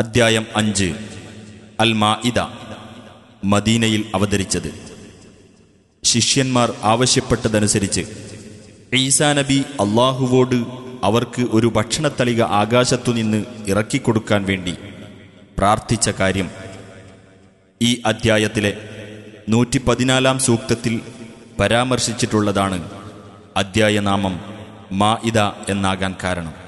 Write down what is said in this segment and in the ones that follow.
അദ്ധ്യായം അഞ്ച്. അൽ മാഇദ മദീനയിൽ അവതരിച്ചത്. ശിഷ്യന്മാർ ആവശ്യപ്പെട്ടതനുസരിച്ച് ഈസാ നബി അള്ളാഹുവോട് അവർക്ക് ഒരു ഭക്ഷണത്തളിക ആകാശത്തുനിന്ന് ഇറക്കിക്കൊടുക്കാൻ വേണ്ടി പ്രാർത്ഥിച്ച കാര്യം. ഈ അദ്ധ്യായത്തിലെ നൂറ്റി പതിനാലാം സൂക്തത്തിൽ പരാമർശിച്ചിട്ടുള്ളതാണ് അദ്ധ്യായനാമം മാഇദ എന്നാകാൻ കാരണം.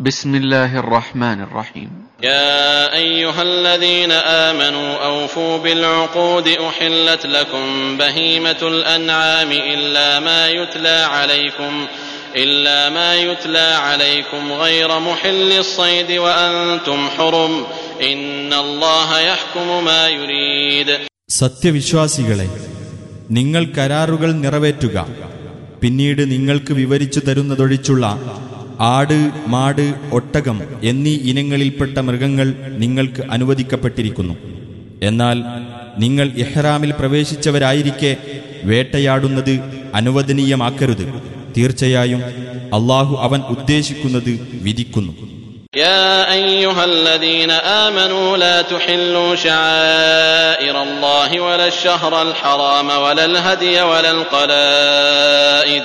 بسم الله الرحمن الرحيم يا أيها الذين آمنوا أوفوا بالعقود أحلت لكم بهيمة الأنعام إلا ما يتلى عليكم إلا ما يتلى عليكم غير محل الصيد وأنتم حرم إن الله يحكم ما يريد സത്യവിശ്വാസികളെ നിങ്ങൾ കരാറുകൾ നിറവേറ്റുക പിന്നീട് നിങ്ങൾക്ക് വിവരിച്ചു തരുന്നതൊഴിച്ചുള്ള ആട് മാട് ഒട്ടകം എന്നീ ഇനങ്ങളിൽപ്പെട്ട മൃഗങ്ങൾ നിങ്ങൾക്ക് അനുവദിക്കപ്പെട്ടിരിക്കുന്നു എന്നാൽ നിങ്ങൾ ഇഹ്റാമിൽ പ്രവേശിച്ചവരായിരിക്കെ വേട്ടയാടുന്നത് അനുവദനീയമാക്കരുത് തീർച്ചയായും അള്ളാഹു അവൻ ഉദ്ദേശിക്കുന്നത് വിധിക്കുന്നു يا أيها الذين آمنوا لا تحلوا شعائر الله ولا الشهر الحرام ولا الهدي ولا القلائد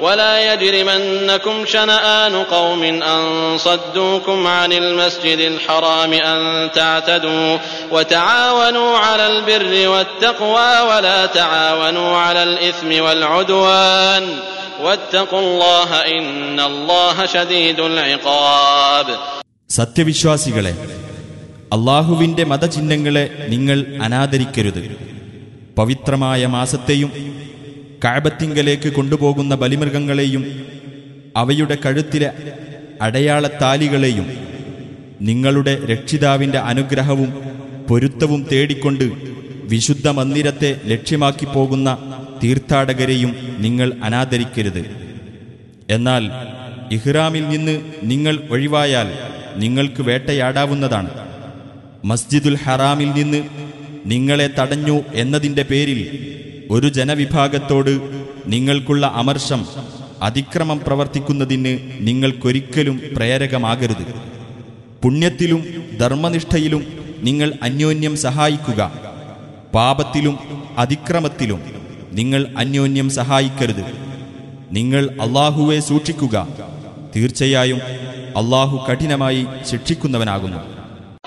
ولا يجرمنكم شنآن قوم أن صدوكم عن المسجد الحرام أن تعتدوا وتعاونوا على البر والتقوى ولا تعاونوا على الإثم والعدوان واتقوا الله إن الله شديد العقاب സത്യവിശ്വാസികളെ അള്ളാഹുവിന്റെ മതചിഹ്നങ്ങളെ നിങ്ങൾ അനാദരിക്കരുത് പവിത്രമായ മാസത്തെയും കാബത്തിങ്കലേക്ക് കൊണ്ടുപോകുന്ന ബലിമൃഗങ്ങളെയും അവയുടെ കഴുത്തിലെ അടയാളത്താലികളെയും നിങ്ങളുടെ രക്ഷിതാവിന്റെ അനുഗ്രഹവും പൊരുത്തവും തേടിക്കൊണ്ട് വിശുദ്ധ മന്ദിരത്തെ ലക്ഷ്യമാക്കി പോകുന്ന തീർത്ഥാടകരെയും നിങ്ങൾ അനാദരിക്കരുത്. എന്നാൽ ഇഹ്റാമിൽ നിന്ന് നിങ്ങൾ ഒഴിവായാൽ നിങ്ങൾക്ക് വേട്ടയാടാവുന്നതാണ്. മസ്ജിദുൽ ഹറാമിൽ നിന്ന് നിങ്ങളെ തടഞ്ഞു എന്നതിന്റെ പേരിൽ ഒരു ജനവിഭാഗത്തോട് നിങ്ങൾക്കുള്ള അമർഷം അതിക്രമം പ്രവർത്തിക്കുന്നതിന് നിങ്ങൾക്കൊരിക്കലും പ്രേരകമാകരുത്. പുണ്യത്തിലും ധർമ്മനിഷ്ഠയിലും നിങ്ങൾ അന്യോന്യം സഹായിക്കുക. പാപത്തിലും അതിക്രമത്തിലും നിങ്ങൾ അന്യോന്യം സഹായിക്കരുത്. നിങ്ങൾ അള്ളാഹുവെ സൂക്ഷിക്കുക. തീർച്ചയായും അള്ളാഹു കഠിനമായി ശിക്ഷിക്കുന്നവനാകുന്നു.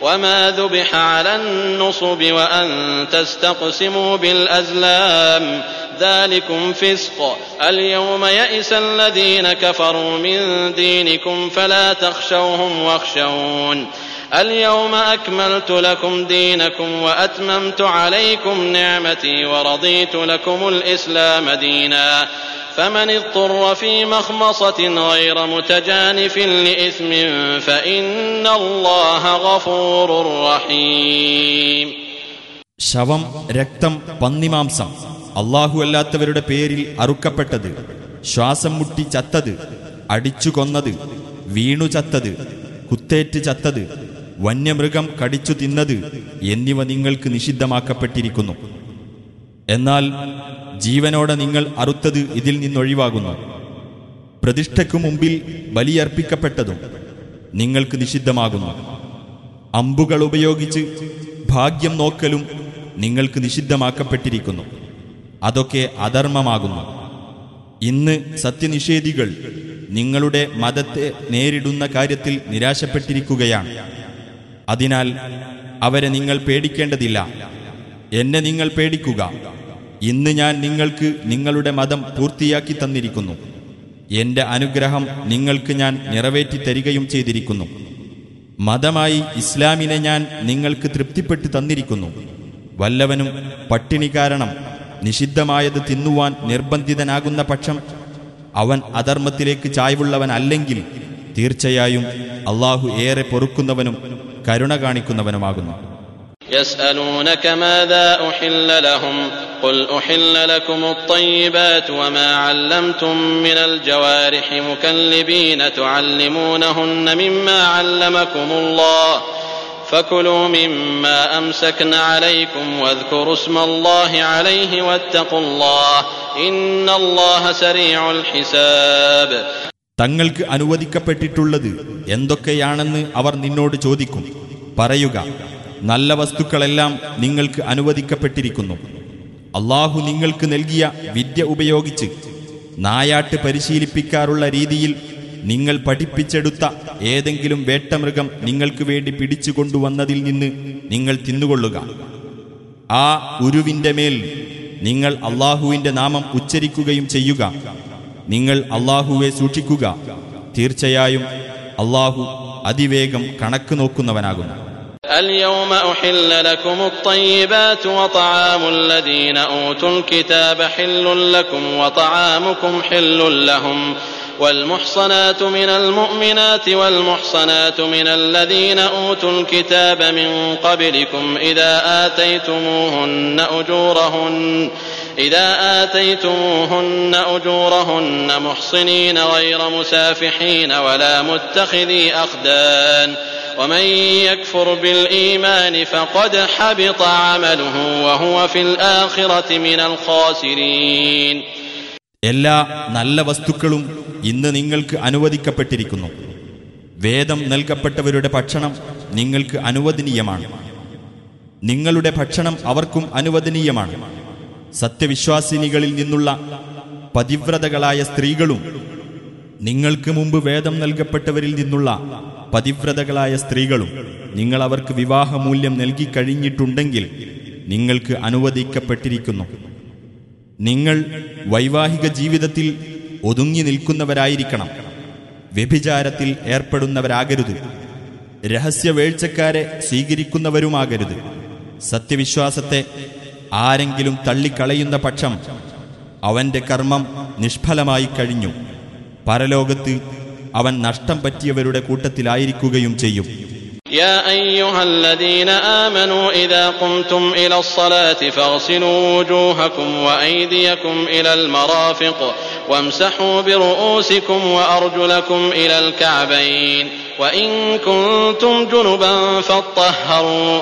وما ذبح على النصب وأن تستقسموا بالأزلام ذلكم فسق اليوم يئس الذين كفروا من دينكم فلا تخشوهم واخشون اليوم أكملت لكم دينكم وأتممت عليكم نعمتي ورضيت لكم الإسلام دينا فمن اضطر في مخمصة غير متجانف لإثم فإن الله غفور رحيم ശവം രക്തം പന്നിമാംസം അള്ളാഹു അല്ലാത്തവരുടെ പേരിൽ അറുക്കപ്പെട്ടത് ശ്വാസം മുട്ടി ചത്തത് അടിച്ചു കൊന്നത് വീണു ചത്തത് കുത്തേറ്റ് ചത്തത് വന്യമൃഗം കടിച്ചു തിന്നത് എന്നിവ നിങ്ങൾക്ക് നിഷിദ്ധമാക്കപ്പെട്ടിരിക്കുന്നു എന്നാൽ ജീവനോടെ നിങ്ങൾ അറുത്തത് ഇതിൽ നിന്നൊഴിവാകുന്നു. പ്രതിഷ്ഠയ്ക്കു മുമ്പിൽ ബലിയർപ്പിക്കപ്പെട്ടതും നിങ്ങൾക്ക് നിഷിദ്ധമാകുന്നു. അമ്പുകൾ ഉപയോഗിച്ച് ഭാഗ്യം നോക്കലും നിങ്ങൾക്ക് നിഷിദ്ധമാക്കപ്പെട്ടിരിക്കുന്നു. അതൊക്കെ അധർമ്മമാകുന്നു. ഇന്ന് സത്യനിഷേധികൾ നിങ്ങളുടെ മതത്തെ നേരിടുന്ന കാര്യത്തിൽ നിരാശപ്പെട്ടിരിക്കുകയാണ്. അതിനാൽ അവരെ നിങ്ങൾ പേടിക്കേണ്ടതില്ല. എന്നെ നിങ്ങൾ പേടിക്കുക. ഇന്ന് ഞാൻ നിങ്ങൾക്ക് നിങ്ങളുടെ മതം പൂർത്തിയാക്കി തന്നിരിക്കുന്നു. എന്റെ അനുഗ്രഹം നിങ്ങൾക്ക് ഞാൻ നിറവേറ്റി തരികയും ചെയ്തിരിക്കുന്നു. മതമായി ഇസ്ലാമിനെ ഞാൻ നിങ്ങൾക്ക് തൃപ്തിപ്പെട്ട് തന്നിരിക്കുന്നു. വല്ലവനും പട്ടിണി കാരണം നിഷിദ്ധമായത് തിന്നുവാൻ നിർബന്ധിതനാകുന്ന പക്ഷം അവൻ അധർമ്മത്തിലേക്ക് ചായ്വുള്ളവനല്ലെങ്കിൽ തീർച്ചയായും അള്ളാഹു ഏറെ പൊറുക്കുന്നവനും കരുണ കാണിക്കുന്നവനുമാകുന്നു. يسألونك ماذا أحل لهم قل أحل لكم الطيبات وما علمتم من الجوارح مكلبين تعلمونهن مما علمكم الله فكلوا مما أمسكن عليكم واذكروا اسم الله عليه واتقوا الله إن الله سريع الحساب തങ്ങൾക്ക് അനുവദിക്കപ്പെട്ടിട്ടുള്ളത് എന്തൊക്കെയാണെന്ന് അവർ നിന്നോട് ചോദിക്കും പറയുക നല്ല വസ്തുക്കളെല്ലാം നിങ്ങൾക്ക് അനുവദിക്കപ്പെട്ടിരിക്കുന്നു. അള്ളാഹു നിങ്ങൾക്ക് നൽകിയ വിദ്യ ഉപയോഗിച്ച് നായാട്ട് പരിശീലിപ്പിക്കാറുള്ള രീതിയിൽ നിങ്ങൾ പഠിപ്പിച്ചെടുത്ത ഏതെങ്കിലും വേട്ടമൃഗം നിങ്ങൾക്ക് വേണ്ടി പിടിച്ചു കൊണ്ടുവന്നതിൽ നിന്ന് നിങ്ങൾ തിന്നുകൊള്ളുക. ആ ഉരുവിന്റെ മേൽ നിങ്ങൾ അള്ളാഹുവിന്റെ നാമം ഉച്ചരിക്കുകയും ചെയ്യുക. നിങ്ങൾ അള്ളാഹുവെ സൂക്ഷിക്കുക. തീർച്ചയായും അള്ളാഹു അതിവേഗം കണക്ക് നോക്കുന്നവനാകുന്നു. اليوم أحل لكم الطيبات وطعام الذين أوتوا الكتاب حل لكم وطعامكم حل لهم والمحصنات من المؤمنات والمحصنات من الذين أوتوا الكتاب من قبلكم إذا آتيتموهن أجورهن إذا آتيتموهن أجورهن محصنين غير مسافحين ولا متخذي أخدان ومن يكفر بالإيمان فقد حبط عمله وهو في الآخرة من الخاسرين എല്ലാ നല്ല വസ്തുക്കളും ഇന്ന് നിങ്ങൾക്ക് അനുവദിക്കപ്പെട്ടിരിക്കുന്നു വേദം നൽകപ്പെട്ടവരുടെ ഭക്ഷണം നിങ്ങൾക്ക് അനുവദനീയമാണ് നിങ്ങളുടെ ഭക്ഷണം അവർക്കും അനുവദനീയമാണ് സത്യവിശ്വാസിനികളിൽ നിന്നുള്ള പതിവ്രതകളായ സ്ത്രീകളും നിങ്ങൾക്ക് മുമ്പ് വേദം നൽകപ്പെട്ടവരിൽ നിന്നുള്ള പതിവ്രതകളായ സ്ത്രീകളും നിങ്ങൾ അവർക്ക് വിവാഹമൂല്യം നൽകിക്കഴിഞ്ഞിട്ടുണ്ടെങ്കിൽ നിങ്ങൾക്ക് അനുവദിക്കപ്പെട്ടിരിക്കുന്നു. നിങ്ങൾ വൈവാഹിക ജീവിതത്തിൽ ഒതുങ്ങി നിൽക്കുന്നവരായിരിക്കണം. വ്യഭിചാരത്തിൽ ഏർപ്പെടുന്നവരാകരുത്. രഹസ്യവേഴ്ചക്കാരെ സ്വീകരിക്കുന്നവരുമാകരുത്. സത്യവിശ്വാസത്തെ ആരെങ്കിലും തള്ളിക്കളയുന്ന പക്ഷം അവന്റെ കർമ്മം നിഷ്ഫലമായി കഴിഞ്ഞു. പരലോകത്ത് അവൻ നഷ്ടം പറ്റിയവരുടെ കൂട്ടത്തിലായിരിക്കുകയും ചെയ്യും يا أيها الذين آمنوا إذا قمتم إلى الصلاة فاغسلوا وجوهكم وأيديكم إلى المرافق وامسحوا برؤوسكم وأرجلكم إلى الكعبين وإن كنتم جنبا فاطهروا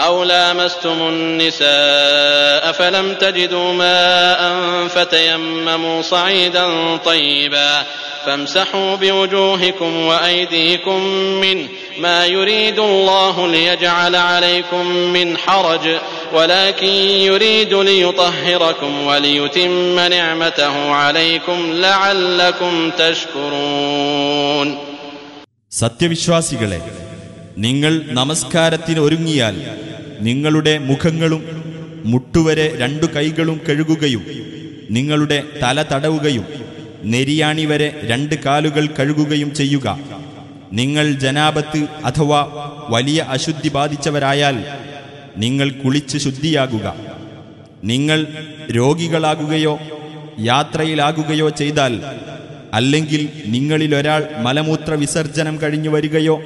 أو لامستم النساء فلم تجدوا ماء فتيمموا صعيدا طيبا فامسحوا بوجوهكم وأيديكم منه ما يريد الله ليجعل عليكم من حرج ولكن يريد ليطهركم وليتم نعمته عليكم لعلكم تشكرون സത്യവിശ്വാസികളെ നിങ്ങൾ നമസ്കാരത്തിന് ഒരുങ്ങിയാൽ നിങ്ങളുടെ മുഖങ്ങളും മുട്ടുവരെ രണ്ടു കൈകളും കഴുകുകയും നിങ്ങളുടെ തല തടവുകയും നെരിയാണി വരെ രണ്ട് കാലുകൾ കഴുകുകയും ചെയ്യുക. നിങ്ങൾ ജനാപത്ത് അഥവാ വലിയ അശുദ്ധി ബാധിച്ചവരായാൽ നിങ്ങൾ കുളിച്ച് ശുദ്ധിയാകുക. നിങ്ങൾ രോഗികളാകുകയോ യാത്രയിലാകുകയോ ചെയ്താൽ അല്ലെങ്കിൽ നിങ്ങളിലൊരാൾ മലമൂത്ര വിസർജനം കഴിഞ്ഞു വരികയോ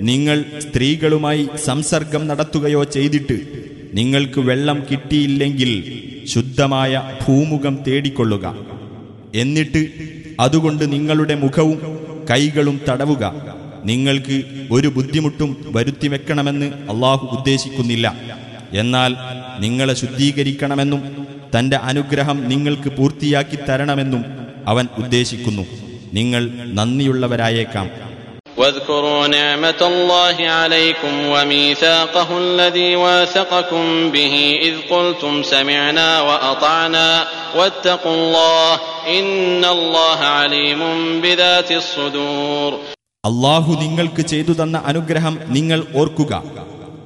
നിങ്ങൾ സ്ത്രീകളുമായി സംസർഗം നടത്തുകയോ ചെയ്തിട്ട് നിങ്ങൾക്ക് വെള്ളം കിട്ടിയില്ലെങ്കിൽ ശുദ്ധമായ ഭൂമുഖം തേടിക്കൊള്ളുക. എന്നിട്ട് അതുകൊണ്ട് നിങ്ങളുടെ മുഖവും കൈകളും തടവുക. നിങ്ങൾക്ക് ഒരു ബുദ്ധിമുട്ടും വരുത്തിവെക്കണമെന്ന് അള്ളാഹു ഉദ്ദേശിക്കുന്നില്ല. എന്നാൽ നിങ്ങളെ ശുദ്ധീകരിക്കണമെന്നും തന്റെ അനുഗ്രഹം നിങ്ങൾക്ക് പൂർത്തിയാക്കി തരണമെന്നും അവൻ ഉദ്ദേശിക്കുന്നു. നിങ്ങൾ നന്ദിയുള്ളവരായേക്കാം. واذكروا نعمة الله عليكم وميثاقه الذي واثقكم به إذ قلتم سمعنا وأطعنا واتقوا الله إن الله عليم بذات الصدور അള്ളാഹു നിങ്ങൾക്ക് ചെയ്തു തന്ന അനുഗ്രഹം നിങ്ങൾ ഓർക്കുക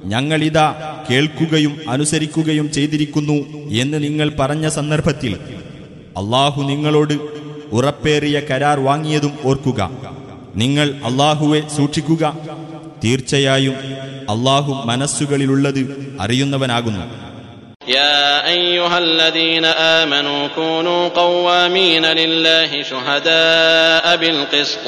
ഞങ്ങളിതാ കേൾക്കുകയും അനുസരിക്കുകയും ചെയ്തിരിക്കുന്നു എന്ന് നിങ്ങൾ പറഞ്ഞ സന്ദർഭത്തിൽ അള്ളാഹു നിങ്ങളോട് ഉറപ്പേറിയ കരാർ വാങ്ങിയതും ഓർക്കുക നിങ്ങൾ അള്ളാഹുവെ സൂക്ഷിക്കുക തീർച്ചയായും അള്ളാഹു മനസ്സുകളിലുള്ളത് അറിയുന്നവനാകുന്നു يا أيها الذين آمنوا كونوا قوامين لله شهداء بالقسط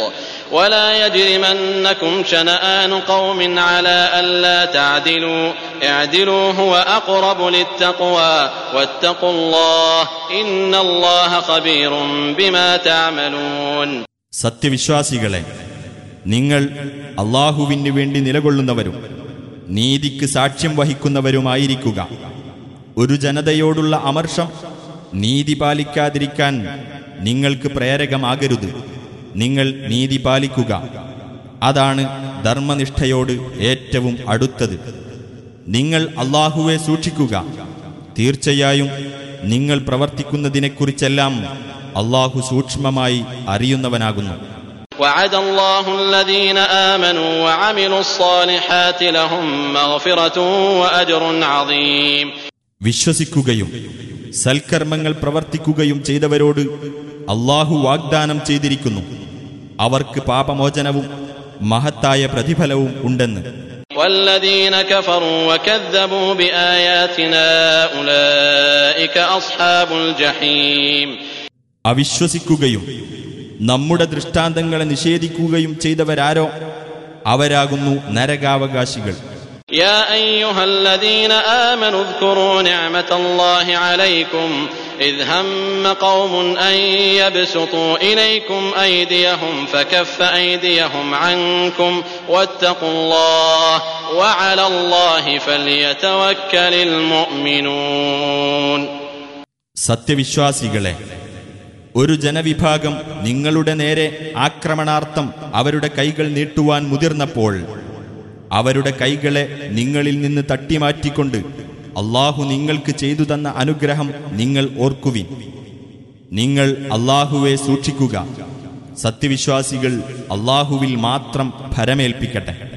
ولا يجرمنكم شنآن قوم على ألا تعدلوا اعدلوا هو أقرب للتقوى واتقوا الله إن الله خبير بما تعملون സത്യവിശ്വാസികളെ നിങ്ങൾ അള്ളാഹുവിന് വേണ്ടി നിലകൊള്ളുന്നവരും നീതിക്ക് സാക്ഷ്യം വഹിക്കുന്നവരുമായിരിക്കുക. ഒരു ജനതയോടുള്ള അമർഷം നീതി പാലിക്കാതിരിക്കാൻ നിങ്ങൾക്ക് പ്രേരകമാകരുത്. നിങ്ങൾ നീതി പാലിക്കുക. അതാണ് ധർമ്മനിഷ്ഠയോട് ഏറ്റവും അടുത്തത്. നിങ്ങൾ അള്ളാഹുവെ സൂക്ഷിക്കുക. തീർച്ചയായും നിങ്ങൾ പ്രവർത്തിക്കുന്നതിനെക്കുറിച്ചെല്ലാം അള്ളാഹു സൂക്ഷ്മമായി അറിയുന്നവനാകുന്നു وعد الله الذين آمنوا وعملوا الصالحات لهم مغفرة وأجر عظيم വിശ്വസിക്കുകയും സൽക്കർമ്മങ്ങൾ പ്രവർത്തിക്കുകയും ചെയ്തവരോട് അള്ളാഹു വാഗ്ദാനം ചെയ്തിരിക്കുന്നു അവർക്ക് പാപമോചനവും മഹത്തായ പ്രതിഫലവും ഉണ്ടെന്ന് والذين അവിശ്വസിക്കുകയും നമ്മുടെ ദൃഷ്ടാന്തങ്ങളെ നിഷേധിക്കുകയും ചെയ്തവരാരോ അവരാകുന്നു നരകാവകാശികൾ يا أيها الذين آمنوا اذكروا نعمة الله عليكم إذ هم قوم أن يبسطوا إليكم أيديهم فكف أيديهم عنكم واتقوا الله وعلى الله فليتوكل المؤمنون സത്യവിശ്വാസികളെ ഒരു ജനവിഭാഗം നിങ്ങളുടെ നേരെ ആക്രമണാർത്ഥം അവരുടെ കൈകൾ നീട്ടുവാൻ മുതിർന്നപ്പോൾ അവരുടെ കൈകളെ നിങ്ങളിൽ നിന്ന് തട്ടിമാറ്റിക്കൊണ്ട് അള്ളാഹു നിങ്ങൾക്ക് ചെയ്തു തന്ന അനുഗ്രഹം നിങ്ങൾ ഓർക്കുവിൻ. നിങ്ങൾ അള്ളാഹുവെ സൂക്ഷിക്കുക. സത്യവിശ്വാസികൾ അള്ളാഹുവിൽ മാത്രം ഭരമേൽപ്പിക്കട്ടെ.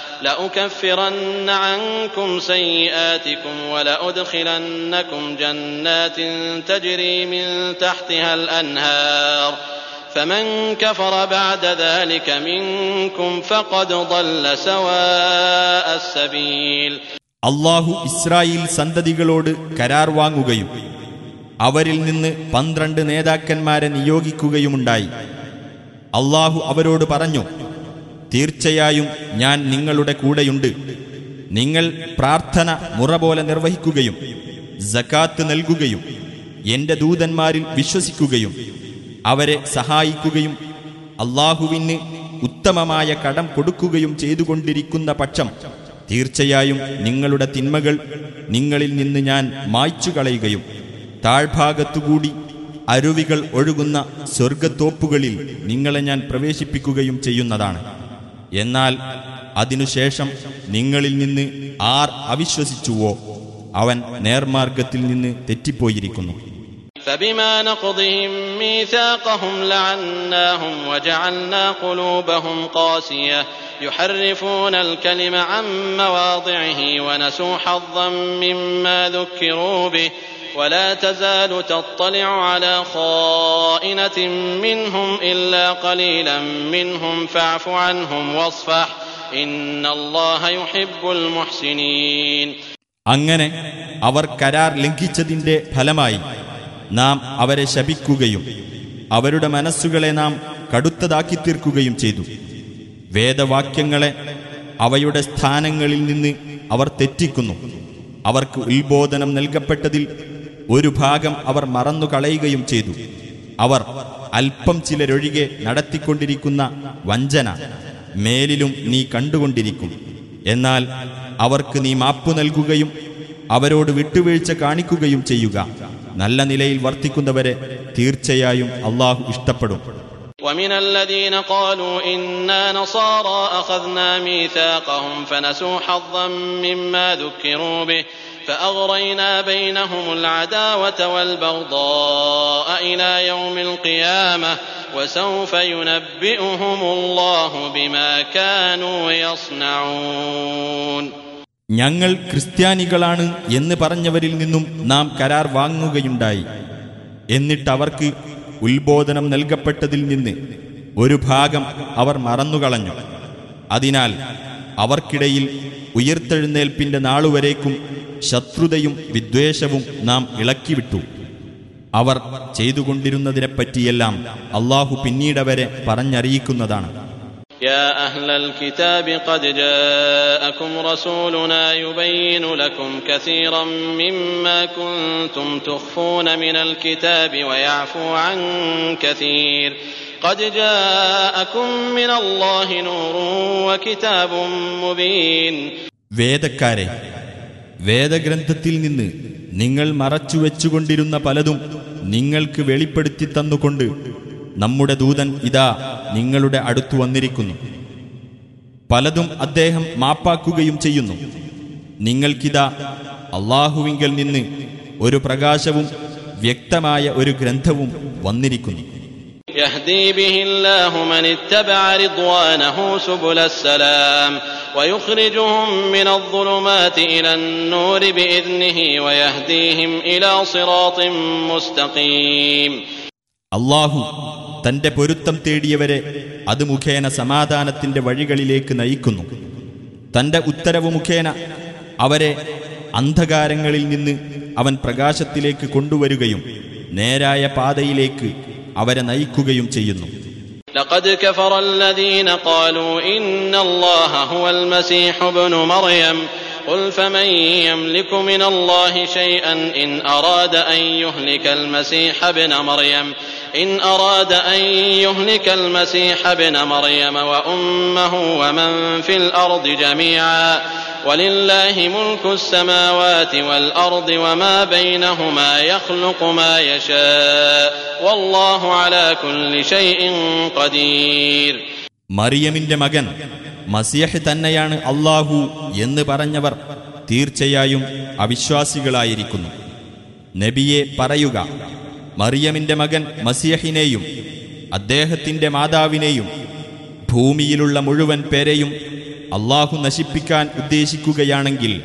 لأكفرن عنكم سيئاتكم ولأدخلنكم جنات تجري من تحتها الأنهار فمن كفر بعد ذلك منكم فقد ضل سواء السبيل അള്ളാഹു ഇസ്രായേൽ സന്തതികളോട് കരാർ വാങ്ങുകയും അവരിൽ നിന്ന് പന്ത്രണ്ട് നേതാക്കന്മാരെ നിയോഗിക്കുകയുമുണ്ടായി അള്ളാഹു അവരോട് പറഞ്ഞു തീർച്ചയായും ഞാൻ നിങ്ങളുടെ കൂടെയുണ്ട്. നിങ്ങൾ പ്രാർത്ഥന മുറ പോലെ നിർവഹിക്കുകയും ജക്കാത്ത് നൽകുകയും എന്റെ ദൂതന്മാരിൽ വിശ്വസിക്കുകയും അവരെ സഹായിക്കുകയും അള്ളാഹുവിന് ഉത്തമമായ കടം കൊടുക്കുകയും ചെയ്തുകൊണ്ടിരിക്കുന്ന പക്ഷം തീർച്ചയായും നിങ്ങളുടെ തിന്മകൾ നിങ്ങളിൽ നിന്ന് ഞാൻ മായ്ച്ചു കളയുകയും താഴ്ഭാഗത്തുകൂടി അരുവികൾ ഒഴുകുന്ന സ്വർഗത്തോപ്പുകളിൽ നിങ്ങളെ ഞാൻ പ്രവേശിപ്പിക്കുകയും ചെയ്യുന്നതാണ്. എന്നാൽ അതിനുശേഷം നിങ്ങളിൽ നിന്ന് ആർ അവിശ്വസിച്ചുവോ അവൻ നേർമാർഗത്തിൽ നിന്ന് തെറ്റിപ്പോയിരിക്കുന്നു فبما نقضهم ميثاقهم لعناهم وجعلنا قلوبهم قاسية يحرفون الكلم عن مواضعه ونسوا حظا مما ذكروا به ولا تزال تطلع على خائنة منهم إلا قليلا منهم فاعف عنهم واصفح إن الله يحب المحسنين അങ്ങനെ അവർ കരാർ ലംഘിച്ചതിന്റെ ഫലമായി നാം അവരെ ശപിക്കുകയും അവരുടെ മനസ്സുകളെ നാം കടുത്തതാക്കി തീർക്കുകയും ചെയ്തു വേദവാക്യങ്ങളെ അവയുടെ സ്ഥാനങ്ങളിൽ നിന്ന് അവർ തെറ്റിക്കുന്നു അവർക്ക് ഉത്ബോധനം നൽകപ്പെട്ടതിൽ ഒരു ഭാഗം അവർ മറന്നു കളയുകയും ചെയ്തു അവർ അല്പം ചിലരൊഴികെ നടത്തിക്കൊണ്ടിരിക്കുന്ന വഞ്ചന മേലിലും നീ കണ്ടുകൊണ്ടിരിക്കും എന്നാൽ അവർക്ക് നീ മാപ്പു നൽകുകയും അവരോട് വിട്ടുവീഴ്ച കാണിക്കുകയും ചെയ്യുക നല്ല നിലയിൽ വർത്തിക്കുന്നവരെ തീർച്ചയായും അള്ളാഹു ഇഷ്ടപ്പെടും ومن الذين قالوا إنا نصارى أخذنا ميثاقهم فنسوا حظا مما ذكروا به فأغرينا بينهم العداوة والبغضاء إلى يوم القيامة وسوف ينبئهم الله بما كانوا يصنعون ഞങ്ങൾ ക്രിസ്ത്യാനികളാണ് എന്ന് പറഞ്ഞവരിൽ നിന്നും നാം കരാർ വാങ്ങുകയുണ്ടായി എന്നിട്ട് അവർക്ക് ഉത്ബോധനം നൽകപ്പെട്ടതിൽ നിന്ന് ഒരു ഭാഗം അവർ മറന്നുകളഞ്ഞു അതിനാൽ അവർക്കിടയിൽ ഉയർത്തെഴുന്നേൽപ്പിന്റെ നാളുവരേക്കും ശത്രുതയും വിദ്വേഷവും നാം ഇളക്കിവിട്ടു അവർ ചെയ്തുകൊണ്ടിരുന്നതിനെപ്പറ്റിയെല്ലാം അള്ളാഹു പിന്നീടവരെ പറഞ്ഞറിയിക്കുന്നതാണ് يا أهل الكتاب قد جاءكم رسولنا يبين لكم كثيرا مما كنتم تخفون من الكتاب ويعفو عن كثير قد جاءكم من الله نور وكتاب مبين വേദക്കാരെ വേദഗ്രന്ഥത്തിൽ നിന്ന് നിങ്ങൾ മറച്ചുവെച്ചുകൊണ്ടിരുന്ന പലതും നിങ്ങൾക്ക് വെളിപ്പെടുത്തി തന്നുകൊണ്ട് നമ്മുടെ ദൂതൻ ഇതാ നിങ്ങളുടെ അടുത്തു വന്നിരിക്കുന്നു പലതും അദ്ദേഹം മാപ്പാക്കുകയും ചെയ്യുന്നു നിങ്ങൾക്കിതാ അള്ളാഹുവിങ്കൽ നിന്ന് ഒരു പ്രകാശവും വ്യക്തമായ ഒരു ഗ്രന്ഥവും വന്നിരിക്കുന്നു يهدي به الله من اتبع رضوانه سبل السلام ويخرجهم من الظلمات إلى النور بإذنه ويهديهم إلى صراط مستقيم അള്ളാഹു തന്റെ പൊരുത്തം തേടിയവരെ അത് മുഖേന സമാധാനത്തിന്റെ വഴികളിലേക്ക് നയിക്കുന്നു തന്റെ ഉത്തരവ് മുഖേന അവരെ അന്ധകാരങ്ങളിൽ നിന്ന് അവൻ പ്രകാശത്തിലേക്ക് കൊണ്ടുവരികയും നേരായ പാതയിലേക്ക് അവരെ നയിക്കുകയും ചെയ്യുന്നു لقد كفر الذين قالوا إن الله هو المسيح ابن مريم قل فمن يملك من الله شيئا إن أراد أن يهلك المسيح ابن مريم إن أراد أن يهلك المسيح ابن مريم وأمه ومن في الأرض جميعا ولله ملك السماوات والأرض وما بينهما يخلق ما يشاء والله على كل شيء قدير മറിയമിന്റെ മകൻ മസിയഹ് തന്നെയാണ് അള്ളാഹു എന്ന് പറഞ്ഞവർ തീർച്ചയായും അവിശ്വാസികളായിരിക്കുന്നു നബിയെ പറയുക മറിയമിന്റെ മകൻ മസിയഹിനെയും അദ്ദേഹത്തിന്റെ മാതാവിനെയും ഭൂമിയിലുള്ള മുഴുവൻ പേരെയും അള്ളാഹു നശിപ്പിക്കാൻ ഉദ്ദേശിക്കുകയാണെങ്കിൽ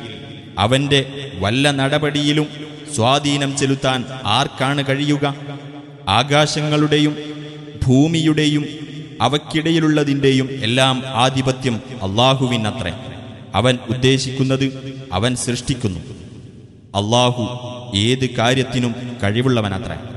അവന്റെ വല്ല നടപടിയിലും സ്വാധീനം ചെലുത്താൻ ആർക്കാണ് കഴിയുക? ആകാശങ്ങളുടെയും ഭൂമിയുടെയും അവക്കിടയിലുള്ളതിന്റെയും എല്ലാം ആധിപത്യം അള്ളാഹുവിനത്രേ. അവൻ ഉദ്ദേശിക്കുന്നത് അവൻ സൃഷ്ടിക്കുന്നു. അള്ളാഹു ഏത് കാര്യത്തിനും കഴിവുള്ളവനത്രേ.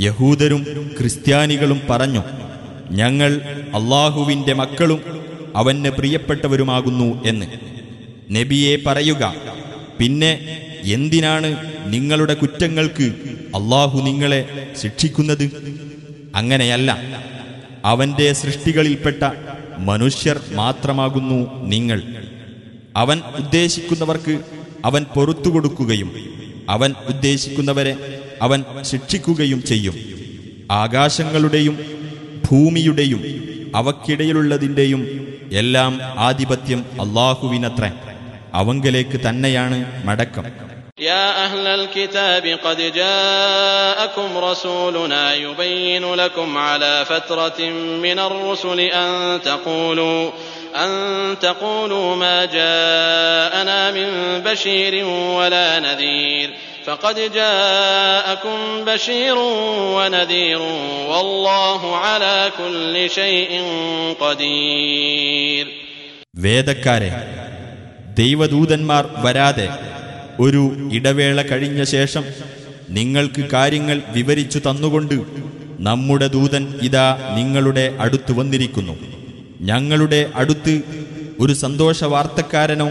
യഹൂദരും ക്രിസ്ത്യാനികളും പറഞ്ഞു ഞങ്ങൾ അള്ളാഹുവിന്റെ മക്കളും അവന് പ്രിയപ്പെട്ടവരുമാകുന്നു എന്ന്. നബിയെ പറയുക പിന്നെ എന്തിനാണ് നിങ്ങളുടെ കുറ്റങ്ങൾക്ക് അള്ളാഹു നിങ്ങളെ ശിക്ഷിക്കുന്നത്? അങ്ങനെയല്ല അവന്റെ സൃഷ്ടികളിൽപ്പെട്ട മനുഷ്യർ മാത്രമാകുന്നു നിങ്ങൾ. അവൻ ഉദ്ദേശിക്കുന്നവർക്ക് അവൻ പൊറത്തു കൊടുക്കുകയും അവൻ ഉദ്ദേശിക്കുന്നവരെ അവൻ ശിക്ഷിക്കുകയും ചെയ്യും ആകാശങ്ങളുടെയും ഭൂമിയുടെയും അവക്കിടയിലുള്ളതിൻ്റെയും എല്ലാം ആധിപത്യം അള്ളാഹുവിനത്രേ അവങ്കലേക്ക് തന്നെയാണ് മടക്കം يا أهل الكتاب قد جاءكم رسولنا يبين لكم على فترة من الرسل أن تقولوا أن تقولوا ما جاءنا من بشير ولا نذير فقد جاءكم بشير ونذير والله على كل شيء قدير വേദക്കാരെ ദൈവദൂതന്മാർ വരാതെ ഒരു ഇടവേള കഴിഞ്ഞ ശേഷം നിങ്ങൾക്ക് കാര്യങ്ങൾ വിവരിച്ചു തന്നുകൊണ്ട് നമ്മുടെ ദൂതൻ ഇതാ നിങ്ങളുടെ അടുത്ത് വന്നിരിക്കുന്നു ഞങ്ങളുടെ അടുത്ത് ഒരു സന്തോഷ വാർത്തക്കാരനോ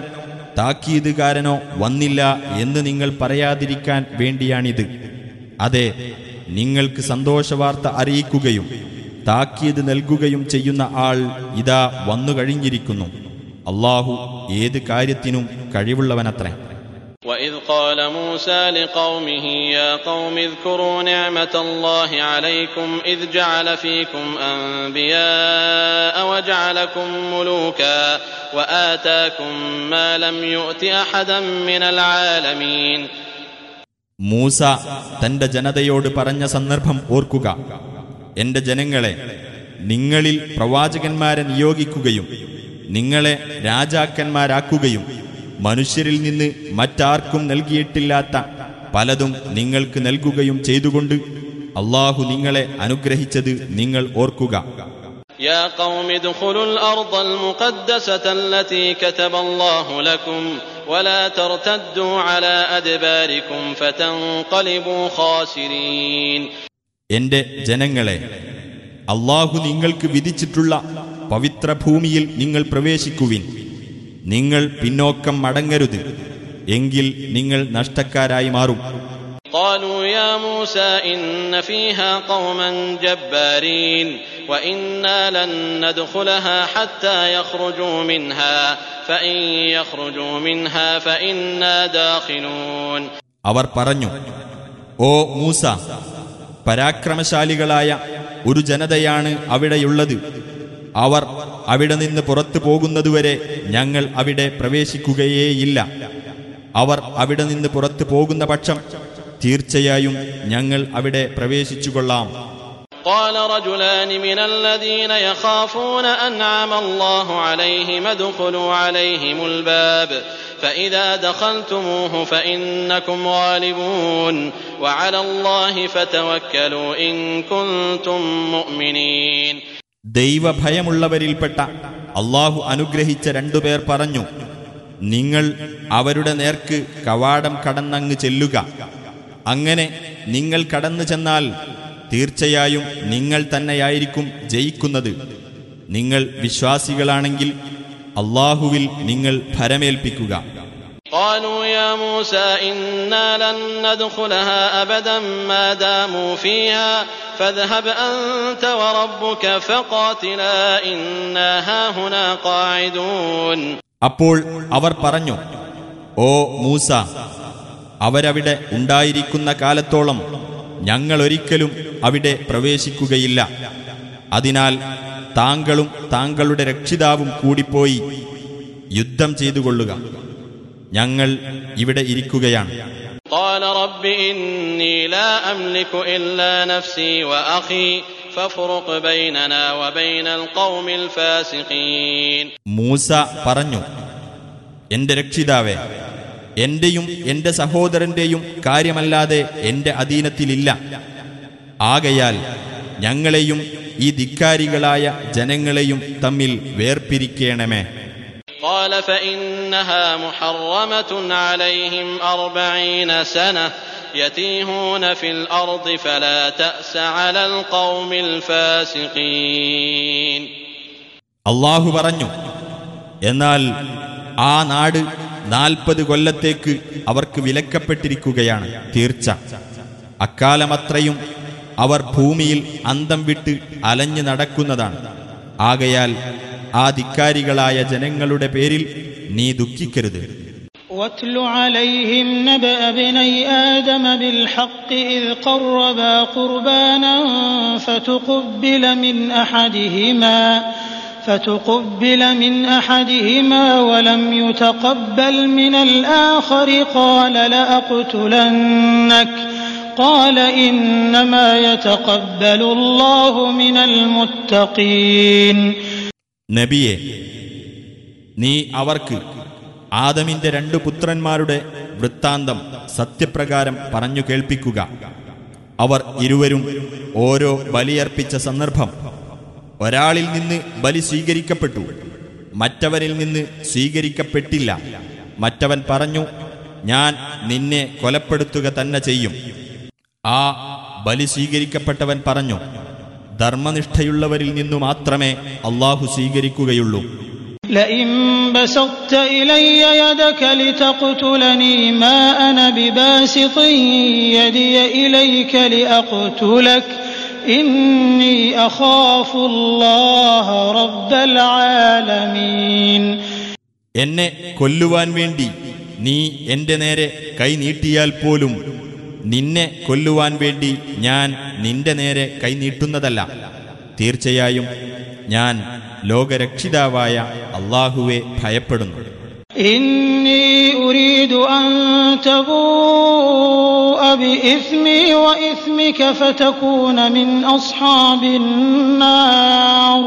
താക്കീതുകാരനോ വന്നില്ല എന്ന് നിങ്ങൾ പറയാതിരിക്കാൻ വേണ്ടിയാണിത്. അതെ നിങ്ങൾക്ക് സന്തോഷവാർത്ത അറിയിക്കുകയും താക്കീത് നൽകുകയും ചെയ്യുന്ന ആൾ ഇതാ വന്നു കഴിഞ്ഞിരിക്കുന്നു. അള്ളാഹു ഏത് കാര്യത്തിനും കഴിവുള്ളവനത്രേ. وإذ قال موسى لقومه يا قوم اذكروا نعمة الله عليكم إذ جعل فيكم أنبياء وجعلكم ملوكا وآتاكم ما لم يؤت أحدا من العالمين മൂസ തന്റെ ജനതയോട് പറഞ്ഞ സന്ദർഭം ഓർക്കുക എന്റെ ജനങ്ങളെ നിങ്ങളിൽ പ്രവാചകന്മാരെ നിയോഗിക്കുകയും നിങ്ങളെ രാജാക്കന്മാരാക്കുകയും മനുഷ്യരിൽ നിന്ന് മറ്റാർക്കും നൽകിയിട്ടില്ലാത്ത പലതും നിങ്ങൾക്ക് നൽകുകയും ചെയ്തുകൊണ്ട് അള്ളാഹു നിങ്ങളെ അനുഗ്രഹിച്ചത് നിങ്ങൾ ഓർക്കുക يا قوم ادخلوا الأرض المقدسة التي كتب الله لكم ولا ترتدوا على أدباركم فتنقلبوا خاسرين എന്റെ ജനങ്ങളെ അള്ളാഹു നിങ്ങൾക്ക് വിധിച്ചിട്ടുള്ള പവിത്ര ഭൂമിയിൽ നിങ്ങൾ പ്രവേശിക്കുവിൻ നിങ്ങൾ പിന്നോക്കം മടങ്ങരുത് എങ്കിൽ നിങ്ങൾ നഷ്ടക്കാരായി മാറും قالوا يا موسى إن فيها قوما جبارين وإنا لن ندخلها حتى يخرجوا منها فإن يخرجوا منها فإنا داخلون അവർ പറഞ്ഞു ഓ മൂസ പരാക്രമശാലികളായ ഒരു ജനതയാണ് അവിടെയുള്ളത് അവർ അവിടെ നിന്ന് പുറത്തു പോകുന്നതുവരെ ഞങ്ങൾ അവിടെ പ്രവേശിക്കുകയേയില്ല അവർ അവിടെ നിന്ന് പുറത്തു പോകുന്ന പക്ഷം തീർച്ചയായും ഞങ്ങൾ അവിടെ പ്രവേശിച്ചുകൊള്ളാം قال رجلان من الذين يخافون أنعم الله عليهم ادخلوا عليهم الباب فإذا دخلتموه فإنكم غالبون وعلى الله فتوكلوا إن كنتم مؤمنين ദൈവഭയമുള്ളവരിൽപ്പെട്ട അള്ളാഹു അനുഗ്രഹിച്ച രണ്ടുപേർ പറഞ്ഞു നിങ്ങൾ അവരുടെ നേർക്ക് കവാടം കടന്നങ്ങ് ചെല്ലുക. അങ്ങനെ നിങ്ങൾ കടന്നു ചെന്നാൽ തീർച്ചയായും നിങ്ങൾ തന്നെയായിരിക്കും ജയിക്കുന്നത്. നിങ്ങൾ വിശ്വാസികളാണെങ്കിൽ അള്ളാഹുവിൽ നിങ്ങൾ ഭരമേൽപ്പിക്കുക. قالوا يا موسى إنا لن ندخلها أبدا ما داموا فيها فاذهب أنت وربك فقاتلا إنا هاهنا قاعدون അപ്പോൾ അവർ പറഞ്ഞു ഓ മൂസ അവരവിടെ ഉണ്ടായിരിക്കുന്ന കാലത്തോളം ഞങ്ങൾ ഒരിക്കലും അവിടെ പ്രവേശിക്കുകയില്ല അതിനാൽ താങ്കളും താങ്കളുടെ രക്ഷിതാവും കൂടിപ്പോയി യുദ്ധം ചെയ്തുകൊള്ളുക ഞങ്ങൾ ഇവിടെ ഇരിക്കുകയാണ്. മൂസ പറഞ്ഞു എന്റെ രക്ഷിതാവേ എന്റെയും എന്റെ സഹോദരന്റെയും കാര്യമല്ലാതെ എന്റെ അധീനത്തിലില്ല. ആകയാൽ ഞങ്ങളെയും ഈ ധിക്കാരികളായ ജനങ്ങളെയും തമ്മിൽ വേർപിരിക്കണമേ. قال فإنها محرمة عليهم أربعين سنة يتيهون في الأرض فلا تأس على القوم الفاسقين അള്ളാഹു പറഞ്ഞു എന്നാൽ ആ നാട് നാൽപ്പത് കൊല്ലത്തേക്ക് അവർക്ക് വിലക്കപ്പെട്ടിരിക്കുകയാണ് തീർച്ച അക്കാലമത്രയും അവർ ഭൂമിയിൽ അന്തം വിട്ട് അലഞ്ഞു നടക്കുന്നതാണ് ആകയാൽ ആ ധിക്കാരികളായ ജനങ്ങളുടെ പേരിൽ നീ ദുഃഖിക്കരുത് واتل عليهم نبأ ابني آدم بالحق إذ قربا قربانا فتقبل من أحدهما فتقبل من أحدهما ولم يتقبل من الآخر قال لأقتلنك قال إنما يتقبل الله من المتقين നബിയെ നീ അവർക്ക് ആദമിന്റെ രണ്ടു പുത്രന്മാരുടെ വൃത്താന്തം സത്യപ്രകാരം പറഞ്ഞു കേൾപ്പിക്കുക. അവർ ഇരുവരും ഓരോ ബലിയർപ്പിച്ച സന്ദർഭം ഒരാളിൽ നിന്ന് ബലി സ്വീകരിക്കപ്പെട്ടു മറ്റവരിൽ നിന്ന് സ്വീകരിക്കപ്പെട്ടില്ല. മറ്റവൻ പറഞ്ഞു ഞാൻ നിന്നെ കൊലപ്പെടുത്തുക തന്നെ ചെയ്യും. ആ ബലി സ്വീകരിക്കപ്പെട്ടവൻ പറഞ്ഞു ധർമ്മനിഷ്ഠയുള്ളവരിൽ നിന്നു മാത്രമേ അള്ളാഹു സ്വീകരിക്കുകയുള്ളൂ لئن بسطت إلي يدك لتقتلني ما أنا بباسط يدي إليك لأقتلك إني أخاف الله رب العالمين എന്നെ കൊല്ലുവാൻ വേണ്ടി നീ എന്റെ നേരെ കൈ നീട്ടിയാൽ പോലും നിന്നെ കൊല്ലുവാൻ വേണ്ടി ഞാൻ നിന്റെ നേരെ കൈ നീട്ടുന്നതല്ല തീർച്ചയായും ഞാൻ ലോകരക്ഷിതാവായ അള്ളാഹുവെ ഭയപ്പെടുന്നു إني أريد أن تبوء بإثمي وإثمك فتكون من أصحاب النار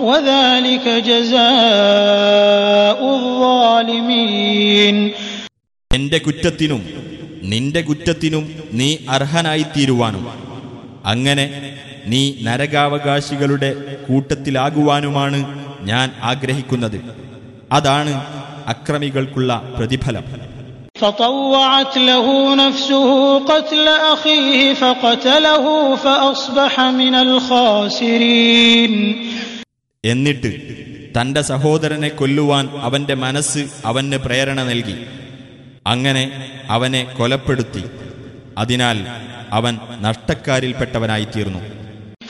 وذلك جزاء الظالمين എന്റെ കുറ്റത്തിനും നിന്റെ കുറ്റത്തിനും നീ അർഹനായിത്തീരുവാനും അങ്ങനെ നീ നരകാവകാശികളുടെ കൂട്ടത്തിലാകുവാനുമാണ് ഞാൻ ആഗ്രഹിക്കുന്നത് അതാണ് അക്രമികൾക്കുള്ള പ്രതിഫലം فطوعت له نفسه قتل أخيه فقتله فأصبح من الخاسرين എന്നിട്ട് തന്റെ സഹോദരനെ കൊല്ലുവാൻ അവന്റെ മനസ്സ് അവന് പ്രേരണ നൽകി അങ്ങനെ അവനെ കൊലപ്പെടുത്തി അതിനാൽ അവൻ നഷ്ടക്കാരിൽപ്പെട്ടവനായിത്തീർന്നു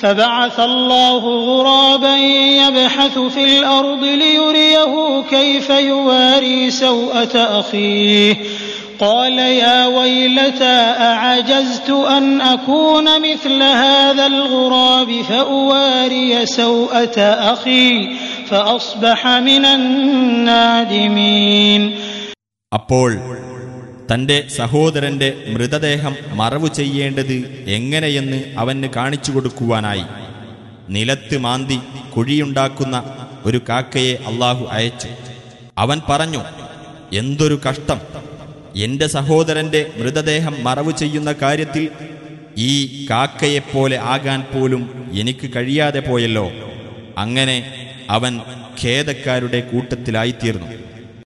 فبعث الله غرابا يبحث في الأرض ليريه كيف يواري سوءة أخيه قال يا ويلتى أعجزت أن أكون مثل هذا الغراب فأواري سوءة أخي فأصبح من النادمين അപ്പോൾ തന്റെ സഹോദരന്റെ മൃതദേഹം മറവു ചെയ്യേണ്ടത് എങ്ങനെയെന്ന് അവന് കാണിച്ചു കൊടുക്കുവാനായി. നിലത്ത് മാന്തി കുഴിയുണ്ടാക്കുന്ന ഒരു കാക്കയെ അള്ളാഹു അയച്ചു. അവൻ പറഞ്ഞു എന്തൊരു കഷ്ടം. എന്റെ സഹോദരന്റെ മൃതദേഹം മറവു ചെയ്യുന്ന കാര്യത്തിൽ ഈ കാക്കയെപ്പോലെ ആകാൻ പോലും എനിക്ക് കഴിയാതെ പോയല്ലോ. അങ്ങനെ അവൻ ഖേദക്കാരുടെ കൂട്ടത്തിലായിത്തീർന്നു.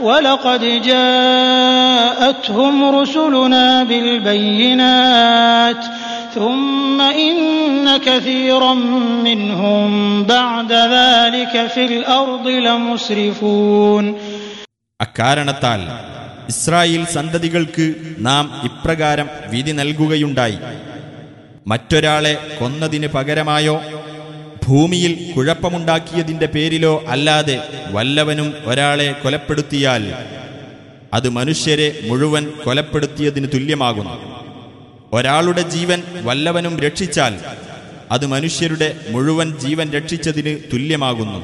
ولقد جاءتهم رسلنا بالبينات ثم إن كثيرا منهم بعد ذلك في الأرض لمسرفون അക്കാരണത്താൽ ഇസ്രായേൽ സന്തതികൾക്ക് നാം ഇപ്രകാരം വിധി നൽകുകയുണ്ടായി മറ്റൊരാളെ കൊന്നതിന് പകരമായോ ഭൂമിയിൽ കുഴപ്പമുണ്ടാക്കിയതിന്റെ പേരിലോ അല്ലാതെ വല്ലവനും ഒരാളെ കൊലപ്പെടുത്തിയാൽ അത് മനുഷ്യരെ മുഴുവൻ കൊലപ്പെടുത്തിയതിന് തുല്യമാകുന്നു. ഒരാളുടെ ജീവൻ വല്ലവനും രക്ഷിച്ചാൽ അത് മനുഷ്യരുടെ മുഴുവൻ ജീവൻ രക്ഷിച്ചതിന് തുല്യമാകുന്നു.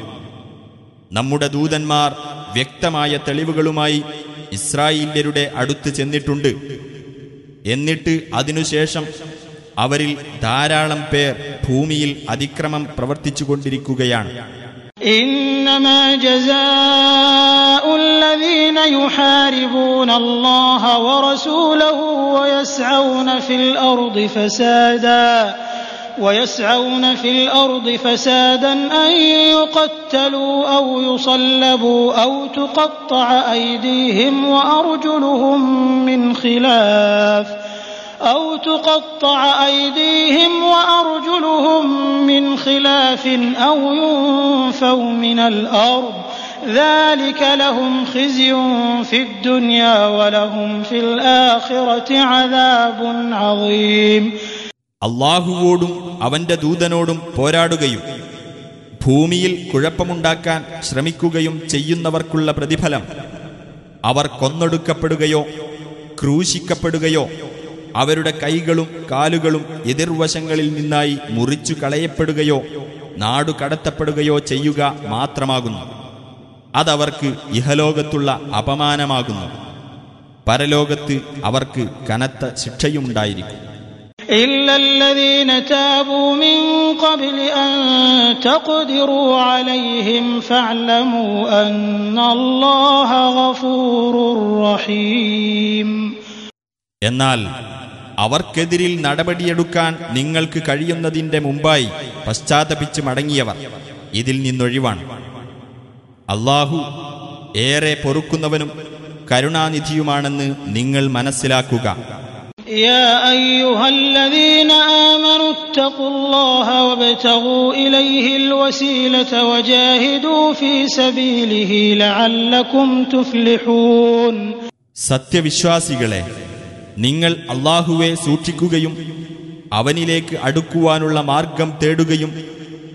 നമ്മുടെ ദൂതന്മാർ വ്യക്തമായ തെളിവുകളുമായി ഇസ്രായേല്യരുടെ അടുത്ത് ചെന്നിട്ടുണ്ട്. എന്നിട്ട് അതിനുശേഷം അവരിൽ ധാരാളം പേർ ഭൂമിയിൽ അതിക്രമം പ്രവർത്തിച്ചുകൊണ്ടിരിക്കുകയാണ് إنما جزاء الذين يحاربون الله ورسوله ويسعون في الأرض فسادا ويسعون في الأرض فسادا أن يقتلوا أو يصلبوا أو تقطع أيديهم وأرجلهم من خلاف أو تقطع أيديهم وأرجلهم من خلاف أو ينفوا من الأرض ذلك لهم خزي في الدنيا ولهم في الآخرة عذاب عظيم അള്ളാഹുവോടും അവന്റെ ദൂതനോടും പോരാടുകയും ഭൂമിയിൽ കുഴപ്പമുണ്ടാക്കാൻ ശ്രമിക്കുകയും ചെയ്യുന്നവർക്കുള്ള പ്രതിഫലം അവർ കൊന്നൊടുക്കപ്പെടുകയോ ക്രൂശിക്കപ്പെടുകയോ അവരുടെ കൈകളും കാലുകളും എതിർവശങ്ങളിൽ നിന്നായി മുറിച്ചു കളയപ്പെടുകയോ നാടു കടത്തപ്പെടുകയോ ചെയ്യുക മാത്രമാകുന്നു. അതവർക്ക് ഇഹലോകത്തുള്ള അപമാനമാകുന്നു. പരലോകത്ത് അവർക്ക് കനത്ത ശിക്ഷയുണ്ടായിരിക്കും. ഫഅലമു അന്നല്ലാഹ ഗഫൂറുർ റഹീം. എന്നാൽ അവർക്കെതിരിൽ നടപടിയെടുക്കാൻ നിങ്ങൾക്ക് കഴിയുന്നതിന്റെ മുമ്പായി പശ്ചാത്തപിച്ച് മടങ്ങിയവർ ഇതിൽ നിന്നൊഴിവാണ്. അള്ളാഹു ഏറെ പൊറുക്കുന്നവനും കരുണാനിധിയുമാണെന്ന് നിങ്ങൾ മനസ്സിലാക്കുക. സത്യവിശ്വാസികളെ നിങ്ങൾ അള്ളാഹുവെ സൂക്ഷിക്കുകയും അവനിലേക്ക് അടുക്കുവാനുള്ള മാർഗം തേടുകയും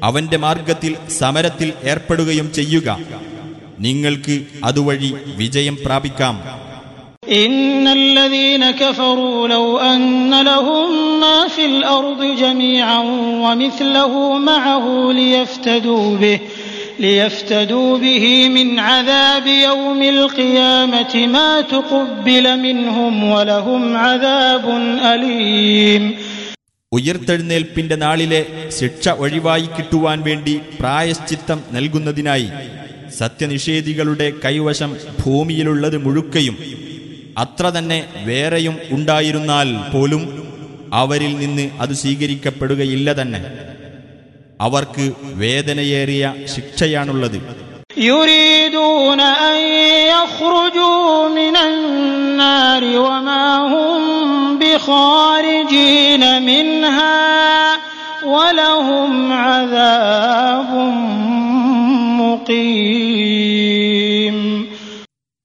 അവന്റെ മാർഗത്തിൽ സമരത്തിൽ ഏർപ്പെടുകയും ചെയ്യുക നിങ്ങൾക്ക് അതുവഴി വിജയം പ്രാപിക്കാം إن الذين كفروا لو أن لهم ما في الأرض جميعا ومثله معه ليفتدوا به ليفتدوا به من عذاب يوم القيامة ما تقبل منهم ولهم عذاب أليم ഉയർത്തെഴുന്നേൽപ്പിന്റെ നാളിലെ ശിക്ഷ ഒഴിവായി കിട്ടുവാൻ വേണ്ടി പ്രായശ്ചിത്തം നൽകുന്നതിനായി സത്യനിഷേധികളുടെ കൈവശം ഭൂമിയിലുള്ളത് മുഴുക്കയും അത്ര തന്നെ വേറെയും ഉണ്ടായിരുന്നാൽ പോലും അവരിൽ നിന്ന് അത് സ്വീകരിക്കപ്പെടുകയില്ല തന്നെ അവർക്ക് വേദനയേറിയ ശിക്ഷയാണുള്ളത്.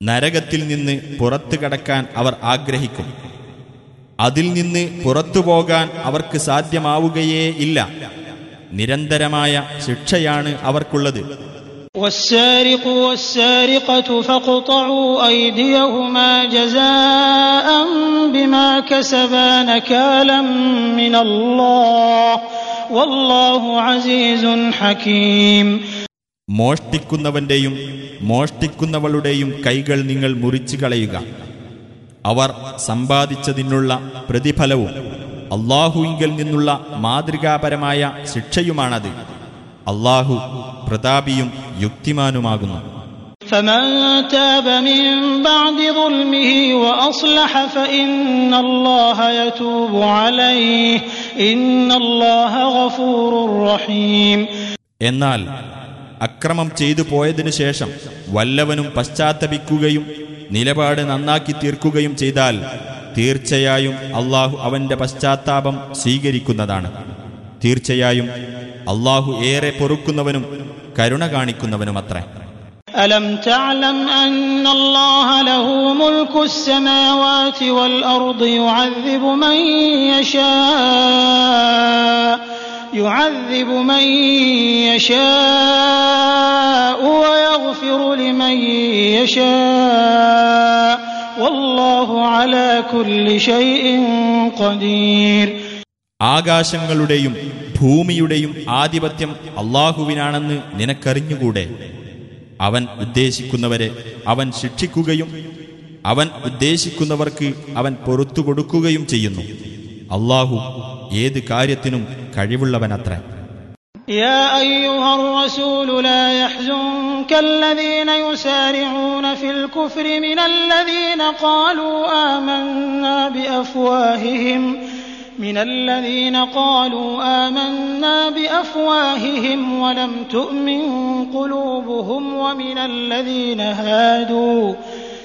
നരകത്തിൽ നിന്ന് പുറത്തു കടക്കാൻ അവർ ആഗ്രഹിക്കും. അതിൽ നിന്ന് പുറത്തു പോകാൻ അവർക്ക് സാധ്യമാവുകയേ ഇല്ല. നിരന്തരമായ ശിക്ഷയാണ് അവർക്കുള്ളത് والسارق والسارقة فاقطعوا أيديهما جزاء بما كسبا نكالا من الله والله عزيز حكيم മോഷ്ടിക്കുന്നവന്റെയും മോഷ്ടിക്കുന്നവളുടെയും കൈകൾ നിങ്ങൾ മുറിച്ചു കളയുക അവർ സമ്പാദിച്ചതിനുള്ള പ്രതിഫലവും അള്ളാഹുവിങ്കിൽ നിന്നുള്ള മാതൃകാപരമായ ശിക്ഷയുമാണത്. അള്ളാഹു പ്രതാപിയും യുക്തിമാനുമാകുന്നു. എന്നാൽ അക്രമം ചെയ്തു പോയതിനു ശേഷം വല്ലവനും പശ്ചാത്തപിക്കുകയും നിലപാട് നന്നാക്കി തീർക്കുകയും ചെയ്താൽ തീർച്ചയായും അള്ളാഹു അവന്റെ പശ്ചാത്താപം സ്വീകരിക്കുന്നതാണ് തീർച്ചയായും അള്ളാഹു ഏറെ പൊറുക്കുന്നവനും കരുണ കാണിക്കുന്നവനുമത്രേ ألم تعلم أن الله له ملك السماوات والأرض يعذب من يشاء يعذب من يشاء ويغفر لمن يشاء والله على كل شيء قدير ആകാശങ്ങളുടെയും ഭൂമിയുടെയും ആധിപത്യം അള്ളാഹുവിനാണെന്ന് നിനക്കറിഞ്ഞുകൂടെ അവൻ ഉദ്ദേശിക്കുന്നവരെ അവൻ ശിക്ഷിക്കുകയും അവൻ ഉദ്ദേശിക്കുന്നവർക്ക് അവൻ പൊറത്തു കൊടുക്കുകയും ചെയ്യുന്നു അള്ളാഹു ഏത് കാര്യത്തിനും കഴിവുള്ളവനത്രേ يا أيها الرسول لا يحزنك الذين يسارعون في الكفر من الذين قالوا آمنا بأفواههم من الذين قالوا آمنا بأفواههم ولم تؤمن قلوبهم ومن الذين هادوا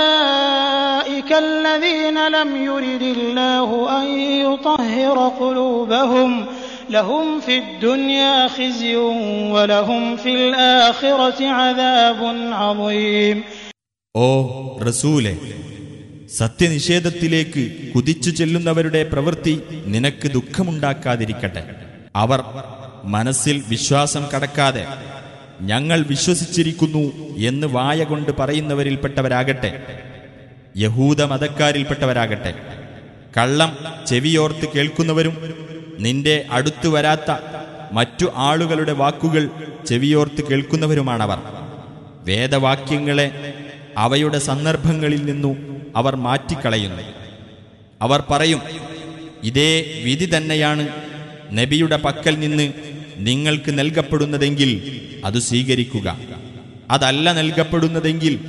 أولئك الذين لم يرد الله أن يطهر قلوبهم لهم في الدنيا خزي ولهم في الآخرة عذاب عظيم ഓ റസൂലെ സത്യനിഷേധത്തിലേക്ക് കുതിച്ചു ചെല്ലുന്നവരുടെ പ്രവൃത്തി നിനക്ക് ദുഃഖമുണ്ടാക്കാതിരിക്കട്ടെ അവർ മനസ്സിൽ വിശ്വാസം കടക്കാതെ ഞങ്ങൾ വിശ്വസിച്ചിരിക്കുന്നു എന്ന് വായ കൊണ്ട് പറയുന്നവരിൽപ്പെട്ടവരാകട്ടെ. യഹൂദ മതക്കാരിൽപ്പെട്ടവരാകട്ടെ. കള്ളം ചെവിയോർത്ത് കേൾക്കുന്നവരും നിന്റെ അടുത്തു വരാത്ത മറ്റു ആളുകളുടെ വാക്കുകൾ ചെവിയോർത്ത് കേൾക്കുന്നവരുമാണവർ. വേദവാക്യങ്ങളെ അവയുടെ സന്ദർഭങ്ങളിൽ നിന്നു അവർ മാറ്റിക്കളയുന്നു. അവർ പറയും ഇതേ വിധി തന്നെയാണ് നബിയുടെ പക്കൽ നിന്ന് നിങ്ങൾക്ക് നൽകപ്പെടുന്നതെങ്കിൽ അത് സ്വീകരിക്കുക. അതല്ല നൽകപ്പെടുന്നതെങ്കിൽ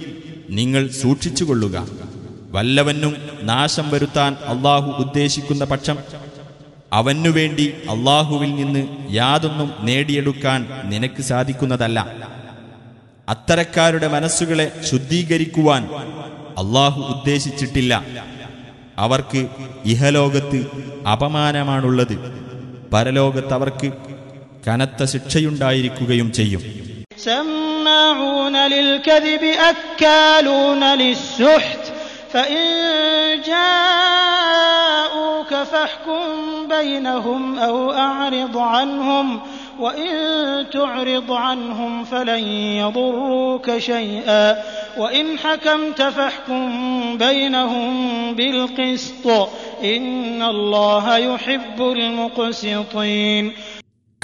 നിങ്ങൾ സൂക്ഷിച്ചുകൊള്ളുക. വല്ലവനും നാശം വരുത്താൻ അള്ളാഹു ഉദ്ദേശിക്കുന്ന പക്ഷം അവനുവേണ്ടി അള്ളാഹുവിൽ നിന്ന് യാതൊന്നും നേടിയെടുക്കാൻ നിനക്ക് സാധിക്കുന്നതല്ല. അത്തരക്കാരുടെ മനസ്സുകളെ ശുദ്ധീകരിക്കുവാൻ അള്ളാഹു ഉദ്ദേശിച്ചിട്ടില്ല. അവർക്ക് ഇഹലോകത്ത് അപമാനമാണുള്ളത്. പരലോകത്ത് അവർക്ക് കനത്ത ശിക്ഷയുണ്ടായിരിക്കുകയും ചെയ്യും سماعون للكذب أكالون للسحت فإن جاءوك فاحكم بينهم أو أعرض عنهم وإن تعرض عنهم فلن يضروك شيئا وإن حكمت فاحكم بينهم بالقسط إن الله يحب المقسطين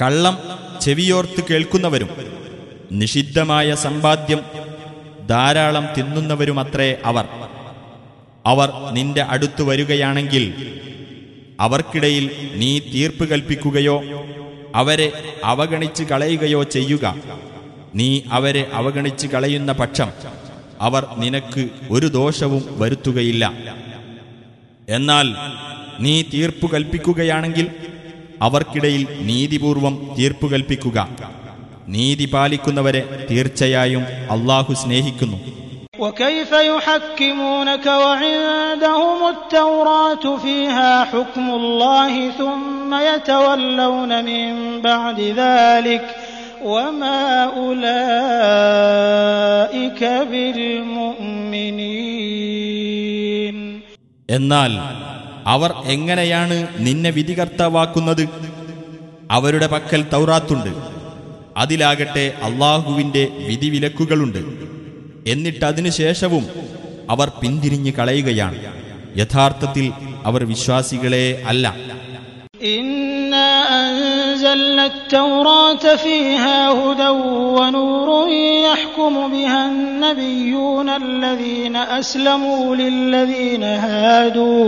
കള്ളം ചെവിയോർത്ത് കേൾക്കുന്നവരും നിഷിദ്ധമായ സമ്പാദ്യം ധാരാളം തിന്നുന്നവരുമത്രേ അവർ. അവർ നിന്റെ അടുത്തു വരികയാണെങ്കിൽ അവർക്കിടയിൽ നീ തീർപ്പ് കൽപ്പിക്കുകയോ അവരെ അവഗണിച്ച് കളയുകയോ ചെയ്യുക. നീ അവരെ അവഗണിച്ച് കളയുന്ന പക്ഷം അവർ നിനക്ക് ഒരു ദോഷവും വരുത്തുകയില്ല. എന്നാൽ നീ തീർപ്പ് കൽപ്പിക്കുകയാണെങ്കിൽ അവർക്കിടയിൽ നീതിപൂർവം തീർപ്പു കൽപ്പിക്കുക നീതി പാലിക്കുന്നവരെ തീർച്ചയായും അള്ളാഹു സ്നേഹിക്കുന്നു وكيف يحكمونك وعندهم التوراة فيها حكم الله ثم يتولون من بعد ذلك وما أولئك بالمؤمنين എന്നാൽ അവർ എങ്ങനെയാണ് നിന്നെ വിധികർത്താവാക്കുന്നത് അവരുടെ പക്കൽ തൗറാത്തുണ്ട് അതിലാകട്ടെ അള്ളാഹുവിന്റെ വിധിവിലക്കുകളുണ്ട് എന്നിട്ട് അതിനുശേഷവും അവർ പിന്തിരിഞ്ഞു കളയുകയാണ് യഥാർത്ഥത്തിൽ അവർ വിശ്വാസികളെ അല്ല إنا أنزلنا التوراة فيها هدى ونور يحكم بها النبيون الذين أسلموا للذين هادوا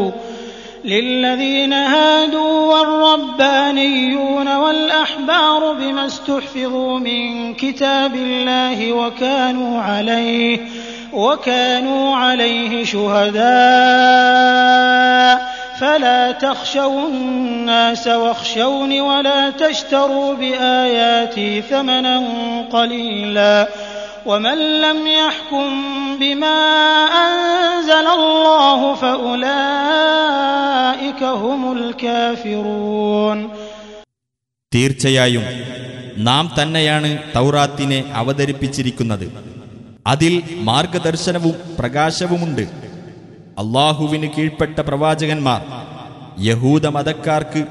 للذين هادوا والربانيون والأحبار بما استحفظوا من كتاب الله وكانوا عليه وكانوا عليه شهداء. فلا تخشوا الناس واخشوني ولا تشتروا بآياتي ثمنا قليلا. ومن لم يحكم بما أنزل الله فأولئك هم الكافرون തീർച്ചയായും നാം തന്നെയാണ് തൗറാത്തിനെ അവതരിപ്പിച്ചിരിക്കുന്നത് അതിൽ മാർഗദർശനവും പ്രകാശവുമുണ്ട് അള്ളാഹുവിന് കീഴ്പ്പെട്ട പ്രവാചകന്മാർ യഹൂദ മതക്കാർക്ക്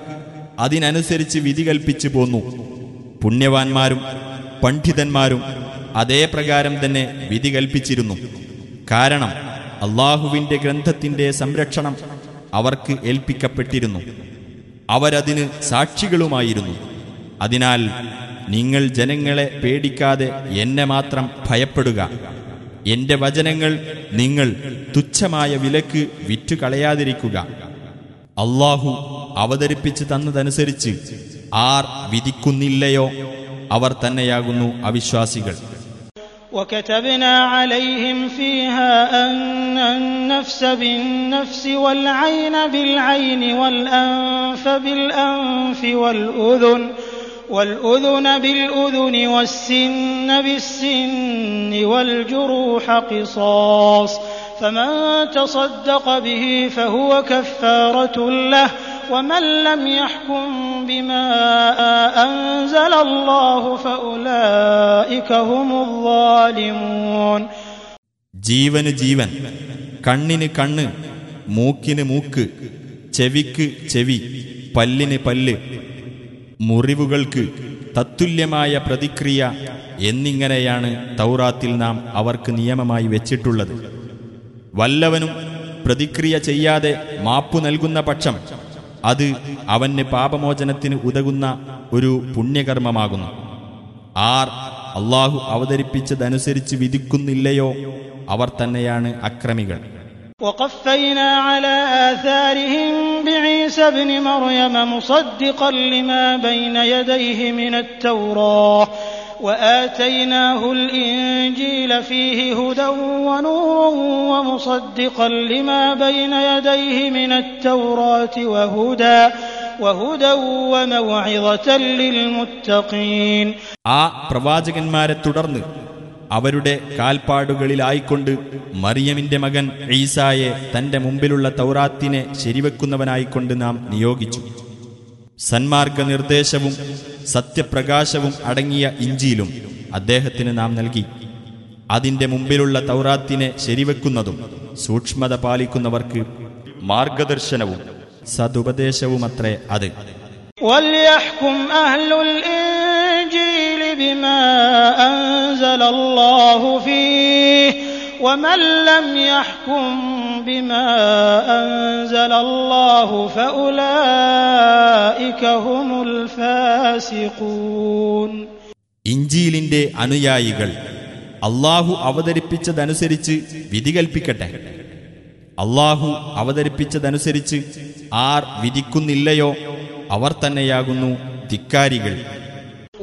അതിനനുസരിച്ച് വിധി കൽപ്പിച്ചു പോന്നു പുണ്യവാന്മാരും പണ്ഡിതന്മാരും അതേ പ്രകാരം തന്നെ വിധി കൽപ്പിച്ചിരുന്നു. കാരണം അള്ളാഹുവിന്റെ ഗ്രന്ഥത്തിന്റെ സംരക്ഷണം അവർക്ക് ഏൽപ്പിക്കപ്പെട്ടിരുന്നു. അവരതിന് സാക്ഷികളുമായിരുന്നു. അതിനാൽ നിങ്ങൾ ജനങ്ങളെ പേടിക്കാതെ എന്നെ മാത്രം ഭയപ്പെടുക. എന്റെ വചനങ്ങൾ നിങ്ങൾ തുച്ഛമായ വിലക്ക് വിറ്റുകളയാതിരിക്കുക. അള്ളാഹു അവതരിപ്പിച്ചു തന്നതനുസരിച്ച് ആർ വിധിക്കുന്നില്ലയോ? അവർ തന്നെയാകുന്നു അവിശ്വാസികൾ. وكتبنا عليهم فيها أن النفس بالنفس والعين بالعين والأنف بالأنف والأذن والأذن بالأذن والسن بالسن والجروح قصاص فمن تصدق به فهو كفارة له ومن لم يحكم بما أنزل الله فأولئك هم الظالمون ജീവന് ജീവൻ കണ്ണിന് കണ്ണ് മൂക്കിന് മൂക്ക് ചെവിക്ക് ചെവി പല്ലിന് പല്ല് മുറിവുകൾക്ക് തത്തുല്യമായ പ്രതിക്രിയ എന്നിങ്ങനെയാണ് തൗറാത്തിൽ നാം അവർക്ക് നിയമമായി വെച്ചിട്ടുള്ളത് വല്ലവനും പ്രതിക്രിയ ചെയ്യാതെ മാപ്പു നൽകുന്ന പക്ഷം അത് അവന് പാപമോചനത്തിന് ഉതകുന്ന ഒരു പുണ്യകർമ്മമാകുന്നു ആർ അള്ളാഹു അവതരിപ്പിച്ചതനുസരിച്ച് വിധിക്കുന്നില്ലയോ അവർ തന്നെയാണ് അക്രമികൾ وقفينا على آثارهم بعيسى ابن مريم مصدقا لما بين يديه من التوراة وآتيناه الإنجيل فيه هدى ونور ومصدقا لما بين يديه من التوراة وهدى وهدى وموعظة للمتقين ആ പ്രവാചകന്മാരെ തുടർന്ന് അവരുടെ കാൽപ്പാടുകളിലായിക്കൊണ്ട് മറിയമിന്റെ മകൻ ഈസായെ തന്റെ മുമ്പിലുള്ള തൗറാത്തിനെ ശരിവെക്കുന്നവനായിക്കൊണ്ട് നാം നിയോഗിച്ചു സന്മാർഗ നിർദ്ദേശവും സത്യപ്രകാശവും അടങ്ങിയ ഇഞ്ചിയിലും അദ്ദേഹത്തിന് നാം നൽകി അതിന്റെ മുമ്പിലുള്ള തൗറാത്തിനെ ശരിവെക്കുന്നതും സൂക്ഷ്മത പാലിക്കുന്നവർക്ക് മാർഗദർശനവും സതുപദേശവുമത്രേ അത് وليحكم أهل الإنجيل بما أنزل الله فيه ومن لم يحكم بما أنزل الله فأولئك هم الفاسقون ഇഞ്ചീലിന്റെ അനുയായികൾ അള്ളാഹു അവതരിപ്പിച്ചതനുസരിച്ച് വിധി കൽപ്പിക്കട്ടെ അള്ളാഹു അവതരിപ്പിച്ചതനുസരിച്ച് ആർ വിധിക്കുന്നില്ലയോ അവർ തന്നെയാകുന്നു ധിക്കാരികൾ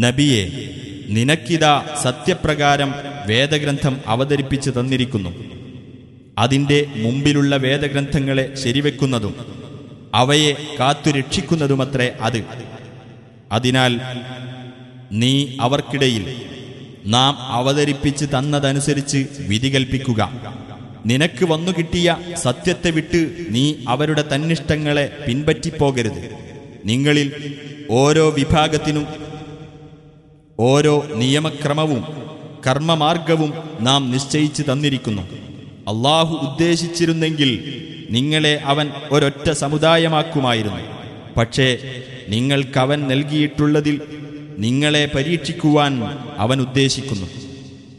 നബിയെ നിനക്കിതാ സത്യപ്രകാരം വേദഗ്രന്ഥം അവതരിപ്പിച്ചു തന്നിരിക്കുന്നു. അതിന്റെ മുമ്പിലുള്ള വേദഗ്രന്ഥങ്ങളെ ശരിവെക്കുന്നതും അവയെ കാത്തുരക്ഷിക്കുന്നതുമത്രേ അത്. അതിനാൽ നീ അവർക്കിടയിൽ നാം അവതരിപ്പിച്ച് തന്നതനുസരിച്ച് വിധി കൽപ്പിക്കുക. നിനക്ക് വന്നു കിട്ടിയ സത്യത്തെ വിട്ട് നീ അവരുടെ തന്നിഷ്ടങ്ങളെ പിൻപറ്റിപ്പോകരുത്. നിങ്ങളിൽ ഓരോ വിഭാഗത്തിനും ഓരോ നിയമക്രമവും കർമ്മമാർഗവും നാം നിശ്ചയിച്ചു തന്നിരിക്കുന്നു. അള്ളാഹു ഉദ്ദേശിച്ചിരുന്നെങ്കിൽ നിങ്ങളെ അവൻ ഒരൊറ്റ സമുദായമാക്കുമായിരുന്നു. പക്ഷേ നിങ്ങൾക്കവൻ നൽകിയിട്ടുള്ളതിൽ നിങ്ങളെ പരീക്ഷിക്കുവാൻ അവൻ ഉദ്ദേശിക്കുന്നു.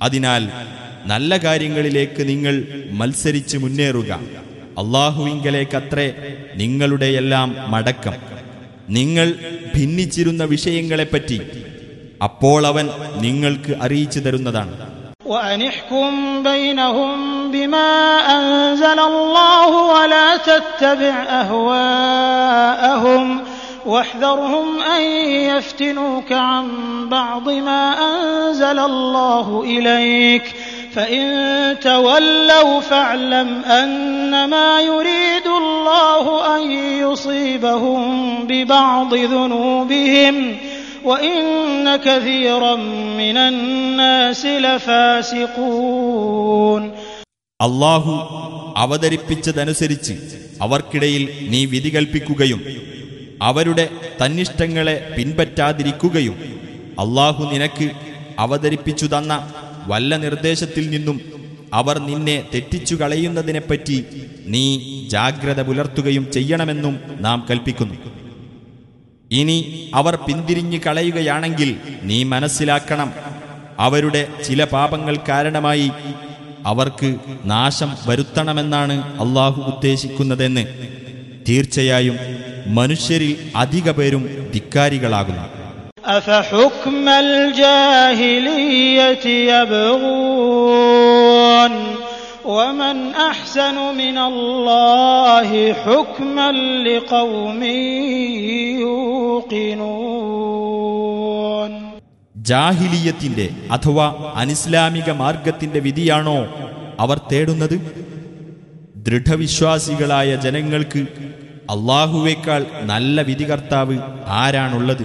അതിനാൽ നല്ല കാര്യങ്ങളിലേക്ക് നിങ്ങൾ മത്സരിച്ച് മുന്നേറുക. അള്ളാഹുവിങ്കലേക്കത്രേ നിങ്ങളുടെയെല്ലാം മടക്കം. നിങ്ങൾ ഭിന്നിച്ചിരുന്ന വിഷയങ്ങളെപ്പറ്റി അപ്പോൾ അവൻ നിങ്ങൾക്ക് അറിയിച്ചു തരുന്നതാണ് وأن احكم بينهم بما أنزل الله ولا تتبع أهواءهم واحذرهم أن يفتنوك عن بعض ما أنزل الله إليك فإن تولوا فاعلم أنما يريد الله أن يصيبهم ببعض ذنوبهم അള്ളാഹു അവതരിപ്പിച്ചതനുസരിച്ച് അവർക്കിടയിൽ നീ വിധി കൽപ്പിക്കുകയും അവരുടെ തന്നിഷ്ടങ്ങളെ പിൻപറ്റാതിരിക്കുകയും അള്ളാഹു നിനക്ക് അവതരിപ്പിച്ചു തന്ന വല്ല നിർദ്ദേശത്തിൽ നിന്നും അവർ നിന്നെ തെറ്റിച്ചു കളയുന്നതിനെപ്പറ്റി നീ ജാഗ്രത പുലർത്തുകയും ചെയ്യണമെന്നും നാം കൽപ്പിക്കുന്നു. ഇനി അവർ പിന്തിരിഞ്ഞു കളയുകയാണെങ്കിൽ നീ മനസ്സിലാക്കണം അവരുടെ ചില പാപങ്ങൾ കാരണമായി അവർക്ക് നാശം വരുത്തണമെന്നാണ് അള്ളാഹു ഉദ്ദേശിക്കുന്നതെന്ന് തീർച്ചയായും മനുഷ്യരിൽ അധിക പേരും ധിക്കാരികളാകുന്നു أفحكم الجاهلية يبغون ومن أحسن من الله حكما لقوم يوقنون ജാഹിലീയത്തിന്റെ അഥവാ അനിസ്ലാമിക മാർഗത്തിന്റെ വിധിയാണോ അവർ തേടുന്നത് ദൃഢവിശ്വാസികളായ ജനങ്ങൾക്ക് അള്ളാഹുവേക്കാൾ നല്ല വിധികർത്താവ് ആരാണുള്ളത്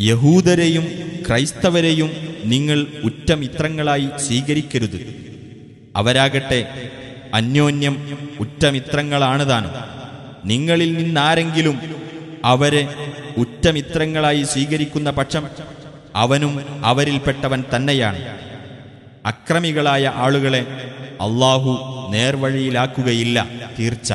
യഹൂദരെയും ക്രൈസ്തവരെയും നിങ്ങൾ ഉറ്റമിത്രങ്ങളായി സ്വീകരിക്കരുത്. അവരാകട്ടെ അന്യോന്യം ഉറ്റമിത്രങ്ങളാണ് താനും. നിങ്ങളിൽ നിന്നാരെങ്കിലും അവരെ ഉറ്റമിത്രങ്ങളായി സ്വീകരിക്കുന്ന പക്ഷം അവനും അവരിൽപ്പെട്ടവൻ തന്നെയാണ്. അക്രമികളായ ആളുകളെ അള്ളാഹു നേർവഴിയിലാക്കുകയില്ല തീർച്ച.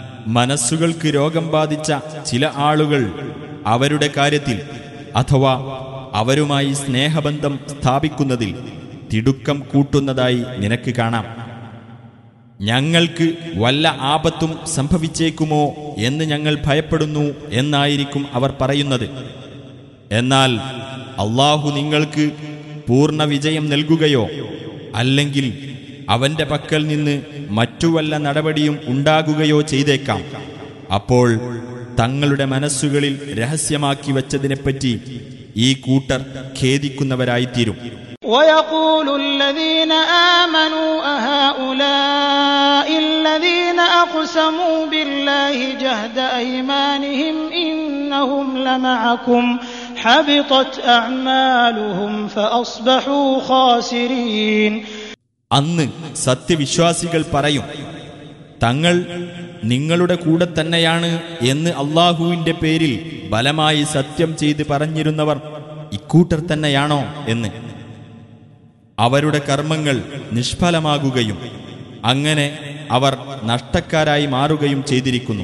മനസ്സുകൾക്ക് രോഗം ബാധിച്ച ചില ആളുകൾ അവരുടെ കാര്യത്തിൽ അഥവാ അവരുമായി സ്നേഹബന്ധം സ്ഥാപിക്കുന്നതിൽ തിടുക്കം കൂട്ടുന്നതായി നിനക്ക് കാണാം. ഞങ്ങൾക്ക് വല്ല ആപത്തും സംഭവിച്ചേക്കുമോ എന്ന് ഞങ്ങൾ ഭയപ്പെടുന്നു എന്നായിരിക്കും അവർ പറയുന്നത്. എന്നാൽ അള്ളാഹു നിങ്ങൾക്ക് പൂർണ വിജയം നൽകുകയോ അല്ലെങ്കിൽ അവന്റെ പക്കൽ നിന്ന് മറ്റു വല്ല നടപടിയും ഉണ്ടാകുകയോ ചെയ്തേക്കാം അപ്പോൾ തങ്ങളുടെ മനസ്സുകളിൽ രഹസ്യമാക്കി വച്ചതിനെപ്പറ്റി ഈ കൂട്ടർ ഖേദിക്കുന്നവരായിത്തീരും ويقول الذين آمنوا أهؤلاء الذين أقسموا بالله جهد أيمانهم إنهم لمعكم حبطت أعمالهم فأصبحوا خاسرين അന്ന് സത്യവിശ്വാസികൾ പറയും തങ്ങൾ നിങ്ങളുടെ കൂടെ തന്നെയാണ് എന്ന് അള്ളാഹുവിന്റെ പേരിൽ ബലമായി സത്യം ചെയ്ത് പറഞ്ഞിരുന്നവർ ഇക്കൂട്ടർ തന്നെയാണോ എന്ന്. അവരുടെ കർമ്മങ്ങൾ നിഷ്ഫലമാകുകയും അങ്ങനെ അവർ നഷ്ടക്കാരായി മാറുകയും ചെയ്തിരിക്കുന്നു.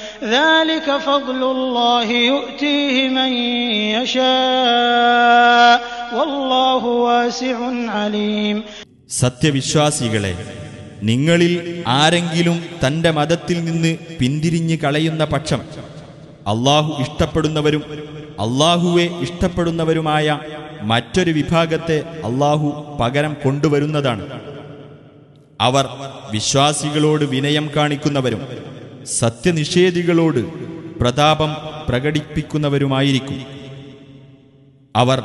ذلك فضل الله يؤتيه من يشاء والله واسع عليم സത്യവിശ്വാസികളെ നിങ്ങളിൽ ആരെങ്കിലും തന്റെ മതത്തിൽ നിന്ന് പിന്തിരിഞ്ഞു കളയുന്ന പക്ഷം അള്ളാഹു ഇഷ്ടപ്പെടുന്നവരും അള്ളാഹുവെ ഇഷ്ടപ്പെടുന്നവരുമായ മറ്റൊരു വിഭാഗത്തെ അള്ളാഹു പകരം കൊണ്ടുവരുന്നതാണ് അവർ വിശ്വാസികളോട് വിനയം കാണിക്കുന്നവരും സത്യനിഷേധികളോട് പ്രതാപം പ്രകടിപ്പിക്കുന്നവരുമായിരിക്കും. അവർ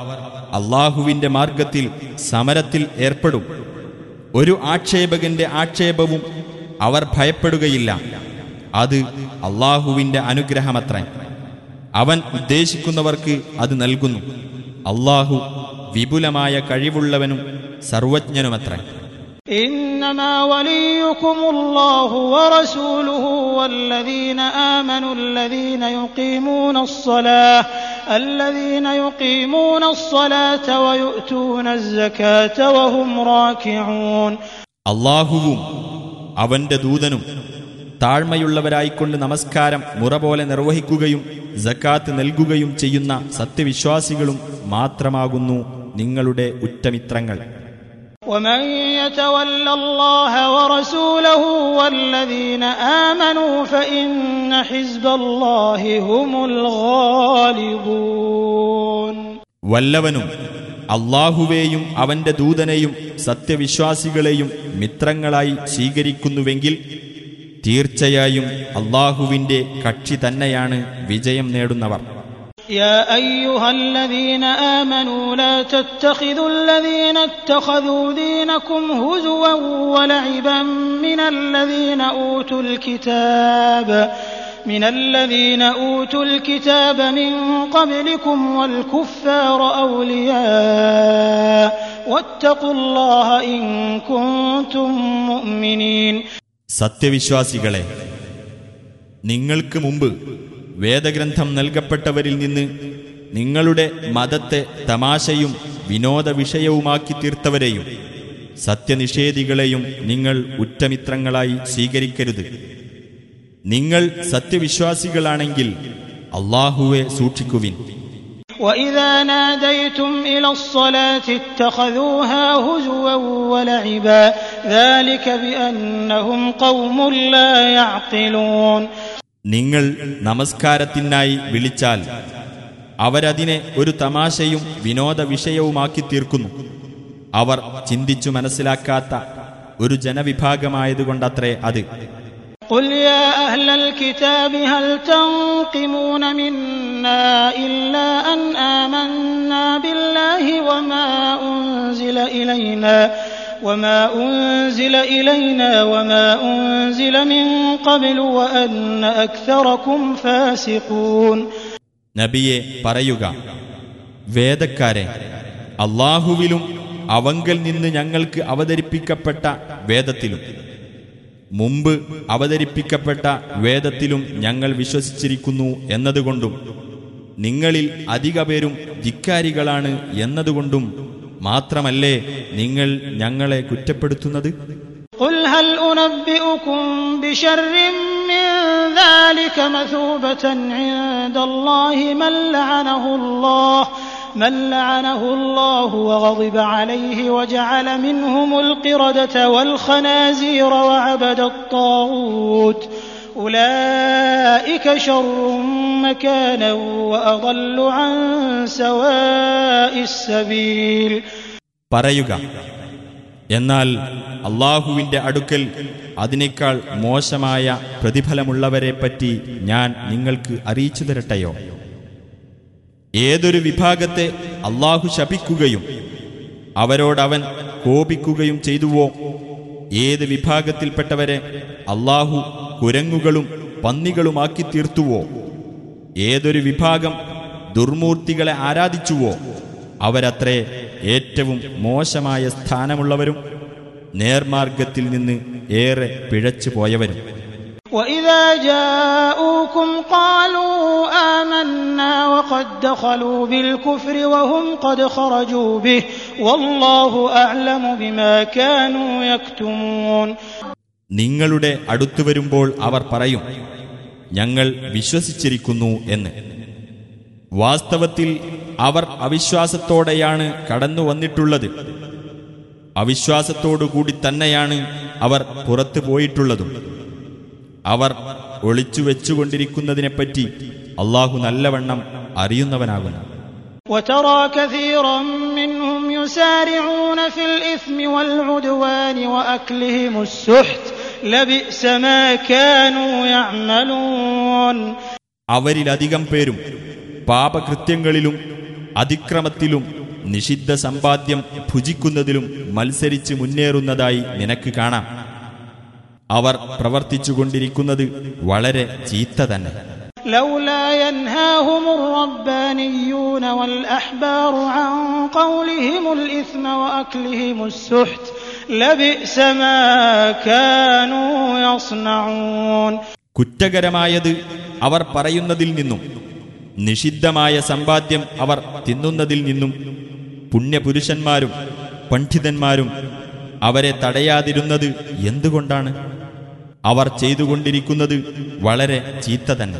അള്ളാഹുവിന്റെ മാർഗത്തിൽ സമരത്തിൽ ഏർപ്പെടും. ഒരു ആക്ഷേപകന്റെ ആക്ഷേപവും അവർ ഭയപ്പെടുകയില്ല. അത് അള്ളാഹുവിന്റെ അനുഗ്രഹമത്രേ. അവൻ ഉദ്ദേശിക്കുന്നവർക്ക് അത് നൽകുന്നു. അള്ളാഹു വിപുലമായ കഴിവുള്ളവനും സർവജ്ഞനുമത്രേ. إنما وليكم الله ورسوله والذين آمنوا الذين يقيمون الصلاة الذين يقيمون الصلاة ويؤتون الزكاة وهم راكعون അള്ളാഹുവും അവന്റെ ദൂതനും താഴ്മയുള്ളവരായിക്കൊണ്ട് നമസ്കാരം മുറ പോലെ നിർവഹിക്കുകയും ജക്കാത്ത് നൽകുകയും ചെയ്യുന്ന സത്യവിശ്വാസികളും മാത്രമാകുന്നു നിങ്ങളുടെ ഉറ്റമിത്രങ്ങൾ ومن يتول الله ورسوله والذين آمنوا فإن حزب الله هم الغالبون വല്ലവനും അള്ളാഹുവേയും അവന്റെ ദൂതനെയും സത്യവിശ്വാസികളെയും മിത്രങ്ങളായി സ്വീകരിക്കുന്നുവെങ്കിൽ തീർച്ചയായും അള്ളാഹുവിന്റെ കക്ഷി തന്നെയാണ് വിജയം നേടുന്നവർ يا أيها الذين آمنوا لا تتخذوا الذين اتخذوا دينكم هزوا ولعبا من الذين أوتوا الكتاب من الذين أوتوا الكتاب من قبلكم والكفار أولياء واتقوا الله إن كنتم مؤمنين സത്യവിശ്വാസികളെ നിങ്ങൾക്ക് മുമ്പ് വേദഗ്രന്ഥം നൽകപ്പെട്ടവരിൽ നിന്ന് നിങ്ങളുടെ മതത്തെ തമാശയും വിനോദ വിഷയവുമാക്കി തീർത്തവരെയും സത്യനിഷേധികളെയും നിങ്ങൾ ഉറ്റമിത്രങ്ങളായി സ്വീകരിക്കരുത്. നിങ്ങൾ സത്യവിശ്വാസികളാണെങ്കിൽ അള്ളാഹുവെ സൂക്ഷിക്കുവിൻ. وإذا ناديتم اتخذوها هزوا ولعبا ذلك قوم لا يعقلون നിങ്ങൾ നമസ്കാരത്തിനായി വിളിച്ചാൽ അവരതിനെ ഒരു തമാശയും വിനോദ വിഷയവുമാക്കി തീർക്കുന്നു അവർ ചിന്തിച്ചു മനസ്സിലാക്കാത്ത ഒരു ജനവിഭാഗമായതുകൊണ്ടത്രേ അത് قل يا أهل الكتاب هل تنقمون منا إلا أن آمنا بالله وما أنزل إلينا وما أنزل إلينا وما أنزل من قبل وأن أكثركم فاسقون നബിയെ പറയുക വേദക്കാരെ അള്ളാഹുവിലും അവങ്കൽ നിന്ന് ഞങ്ങൾക്ക് അവതരിപ്പിക്കപ്പെട്ട വേദത്തിലും മുമ്പ് അവതരിപ്പിക്കപ്പെട്ട വേദത്തിലും ഞങ്ങൾ വിശ്വസിച്ചിരിക്കുന്നു എന്നതുകൊണ്ടും നിങ്ങളിൽ അധിക പേരും ധിക്കാരികളാണ് എന്നതുകൊണ്ടും മാത്രമല്ലേ നിങ്ങൾ ഞങ്ങളെ കുറ്റപ്പെടുത്തുന്നത് قل هل أنبئكم بشر من ذلك مثوبة عند الله من لعنه الله من لعنه الله وغضب عليه وجعل منهم القردة والخنازير وعبد الطاغوت أولئك شر مكانا وأضل عن سواء السبيل പറയുക എന്നാൽ അള്ളാഹുവിന്റെ അടുക്കൽ അതിനേക്കാൾ മോശമായ പ്രതിഫലമുള്ളവരെപ്പറ്റി ഞാൻ നിങ്ങൾക്ക് അറിയിച്ചു തരട്ടെയോ ഏതൊരു വിഭാഗത്തെ അള്ളാഹു ശപിക്കുകയും അവരോടവൻ കോപിക്കുകയും ചെയ്തുവോ ഏത് വിഭാഗത്തിൽപ്പെട്ടവരെ അള്ളാഹു കുരങ്ങുകളും പന്നികളുമാക്കി തീർത്തുവോ ഏതൊരു വിഭാഗം ദുർമൂർത്തികളെ ആരാധിച്ചുവോ അവരത്രേ ഏറ്റവും മോശമായ സ്ഥാനമുള്ളവരും നേർമാർഗത്തിൽ നിന്ന് ഏറെ പിഴച്ചു പോയവരും وإذا جاءوكم قالوا آمنا وقد دخلوا بالكفر وهم قد خرجوا به والله أعلم بما كانوا يكتمون നിങ്ങളുടെ അടുത്തു വരുമ്പോൾ അവർ പറയും ഞങ്ങൾ വിശ്വസിച്ചിരിക്കുന്നു എന്ന് വാസ്തവത്തിൽ അവർ അവിശ്വാസത്തോടെയാണ് കടന്നു വന്നിട്ടുള്ളത് അവിശ്വാസത്തോടുകൂടി തന്നെയാണ് അവർ പുറത്തു പോയിട്ടുള്ളതും അവർ ഒളിച്ചു വെച്ചുകൊണ്ടിരിക്കുന്നതിനെപ്പറ്റി അള്ളാഹു നല്ലവണ്ണം അറിയുന്നവനാകുന്നു وترى كثيرا منهم يسارعون في الإثم والعدوان وأكلهم السحت لبئس ما كانوا يعملون അവരിലധികം പേരും പാപകൃത്യങ്ങളിലും അതിക്രമത്തിലും നിഷിദ്ധ സമ്പാദ്യം ഭുജിക്കുന്നതിലും മത്സരിച്ച് മുന്നേറുന്നതായി നിനക്ക് കാണാം അവർ പ്രവർത്തിച്ചുകൊണ്ടിരിക്കുന്നത് വളരെ ചീത്ത തന്നെ لولا ينهاهم الربانيون والأحبار عن قولهم الإثم وأكلهم السحت لبئس ما كانوا يصنعون കുറ്റകരമായത് അവർ പറയുന്നതിൽ നിന്നും നിഷിദ്ധമായ സമ്പാദ്യം അവർ തിന്നുന്നതിൽ നിന്നും പുണ്യപുരുഷന്മാരും പണ്ഡിതന്മാരും അവരെ തടയാതിരുന്നത് എന്തുകൊണ്ടാണ് അവർ ചെയ്തുകൊണ്ടിരിക്കുന്നത് വളരെ ചീത്ത തന്നെ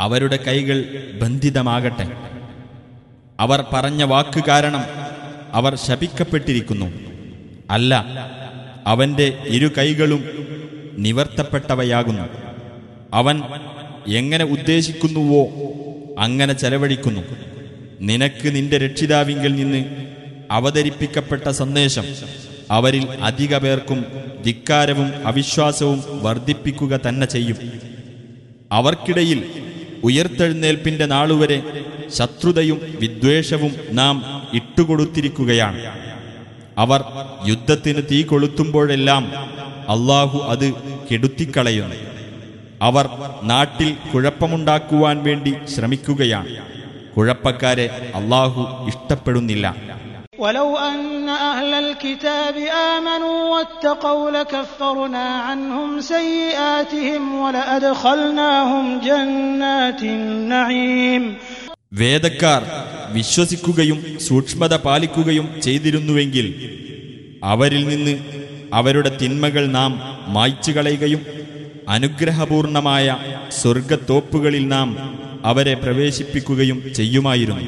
അവരുടെ കൈകൾ ബന്ധിതമാകട്ടെ. അവർ പറഞ്ഞ വാക്ക് കാരണം അവർ ശപിക്കപ്പെട്ടിരിക്കുന്നു. അല്ല അവന്റെ ഇരു കൈകളും നിവർത്തപ്പെട്ടവയാകുന്നു. അവൻ എങ്ങനെ ഉദ്ദേശിക്കുന്നുവോ അങ്ങനെ ചെലവഴിക്കുന്നു. നിനക്ക് നിന്റെ രക്ഷിതാവിങ്കിൽ നിന്ന് അവതരിപ്പിക്കപ്പെട്ട സന്ദേശം അവരിൽ അധിക പേർക്കും ധിക്കാരവും അവിശ്വാസവും വർദ്ധിപ്പിക്കുക തന്നെ ചെയ്യും. അവർക്കിടയിൽ ഉയർത്തെഴുന്നേൽപ്പിന്റെ നാളുവരെ ശത്രുതയും വിദ്വേഷവും നാം ഇട്ടുകൊടുത്തിരിക്കുകയാണ്. അവർ യുദ്ധത്തിന് തീ കൊളുത്തുമ്പോഴെല്ലാം അള്ളാഹു അത് കെടുത്തിക്കളയുന്നു. അവർ നാട്ടിൽ കുഴപ്പമുണ്ടാക്കുവാൻ വേണ്ടി ശ്രമിക്കുകയാണ്. കുഴപ്പക്കാരെ അള്ളാഹു ഇഷ്ടപ്പെടുന്നില്ല. ولو أن أهل الكتاب آمنوا واتقوا لكفرنا عنهم سيئاتهم ولأدخلناهم جنات النعيم വേദക്കാർ വിശ്വസിക്കുകയും സൂക്ഷ്മത പാലിക്കുകയും ചെയ്തിരുന്നുവെങ്കിൽ അവരിൽ നിന്ന് അവരുടെ തിന്മകൾ നാം മായ്ച്ചു കളയുകയും അനുഗ്രഹപൂർണമായ സ്വർഗത്തോപ്പുകളിൽ നാം അവരെ പ്രവേശിപ്പിക്കുകയും ചെയ്യുമായിരുന്നു